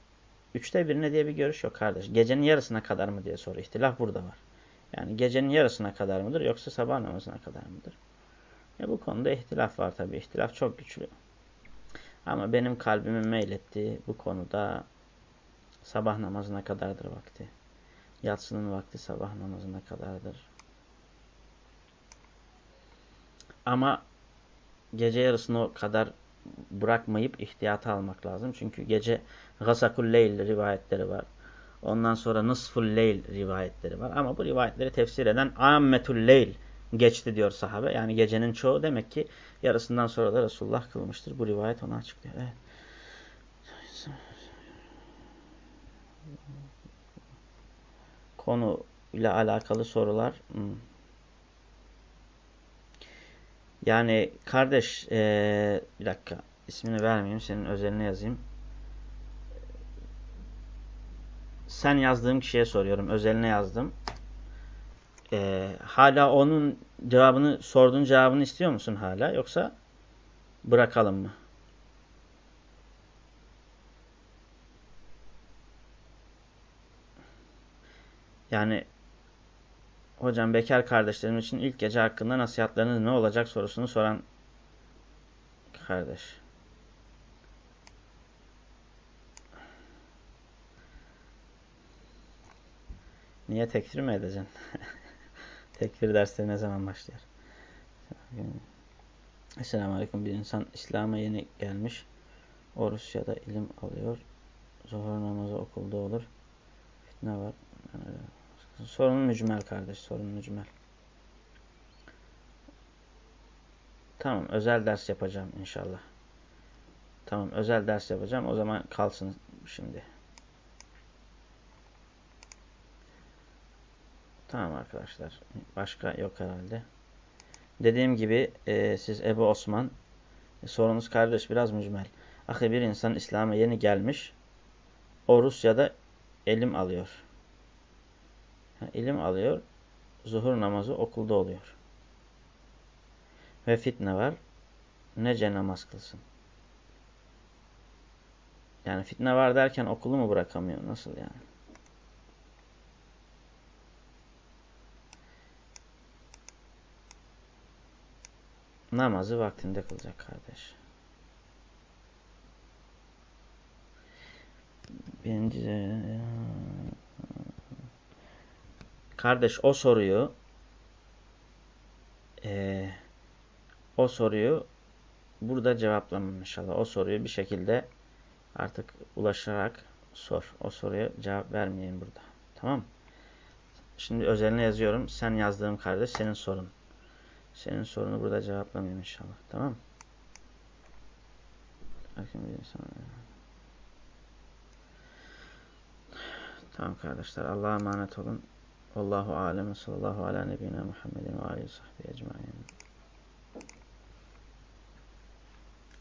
A: Üçte birine diye bir görüş yok kardeş. Gecenin yarısına kadar mı diye soru. İhtilaf burada var. Yani gecenin yarısına kadar mıdır yoksa sabah namazına kadar mıdır? Ya bu konuda ihtilaf var tabii. İhtilaf çok güçlü. Ama benim kalbimin meylettiği bu konuda sabah namazına kadardır vakti. Yatsının vakti sabah namazına kadardır. Ama gece yarısına kadar bırakmayıp ihtiyata almak lazım. Çünkü gece gasakul leyl rivayetleri var. Ondan sonra nısful leyl rivayetleri var. Ama bu rivayetleri tefsir eden ammetul leyl geçti diyor sahabe. Yani gecenin çoğu demek ki yarısından sonra da Resulullah kılmıştır. Bu rivayet onu açıklıyor. Evet. Konu ile alakalı sorular. Hmm. Yani kardeş ee, bir dakika ismini vermeyeyim senin özelini yazayım. Sen yazdığım kişiye soruyorum. Özeline yazdım. Ee, hala onun cevabını sorduğun cevabını istiyor musun hala yoksa bırakalım mı? Yani hocam bekar kardeşlerim için ilk gece hakkında nasihatleriniz ne olacak sorusunu soran kardeş. Niye tekfir mi edeceksin? tekfir dersleri ne zaman başlıyor? Esselamu Aleyküm. Bir insan İslam'a yeni gelmiş. O Rusya'da ilim alıyor. Zuhur namazı okulda olur. Fitne var. Sorun mücmel kardeş. Sorun mücmel. Tamam. Özel ders yapacağım inşallah. Tamam. Özel ders yapacağım. O zaman kalsın şimdi. Tamam arkadaşlar. Başka yok herhalde. Dediğim gibi e, siz Ebu Osman e, sorunuz kardeş biraz mücmel. Ahi bir insan İslam'a yeni gelmiş. O Rusya'da ilim alıyor. İlim alıyor. Zuhur namazı okulda oluyor. Ve fitne var. Nece namaz kılsın? Yani fitne var derken okulu mu bırakamıyor? Nasıl yani? namazı vaktinde kılacak kardeş. Birinci kardeş o soruyu e, o soruyu burada cevaplamam inşallah. O soruyu bir şekilde artık ulaşarak sor. O soruya cevap vermeyeyim burada. Tamam Şimdi özeline yazıyorum. Sen yazdığım kardeş senin sorun. Senin sorunu burada cevaplamayayım inşallah. Tamam mı? Tamam kardeşler. Allah'a emanet olun. Allahu alem sallallahu ala nebine Muhammedin ve aleyhi sahbihi ecmain.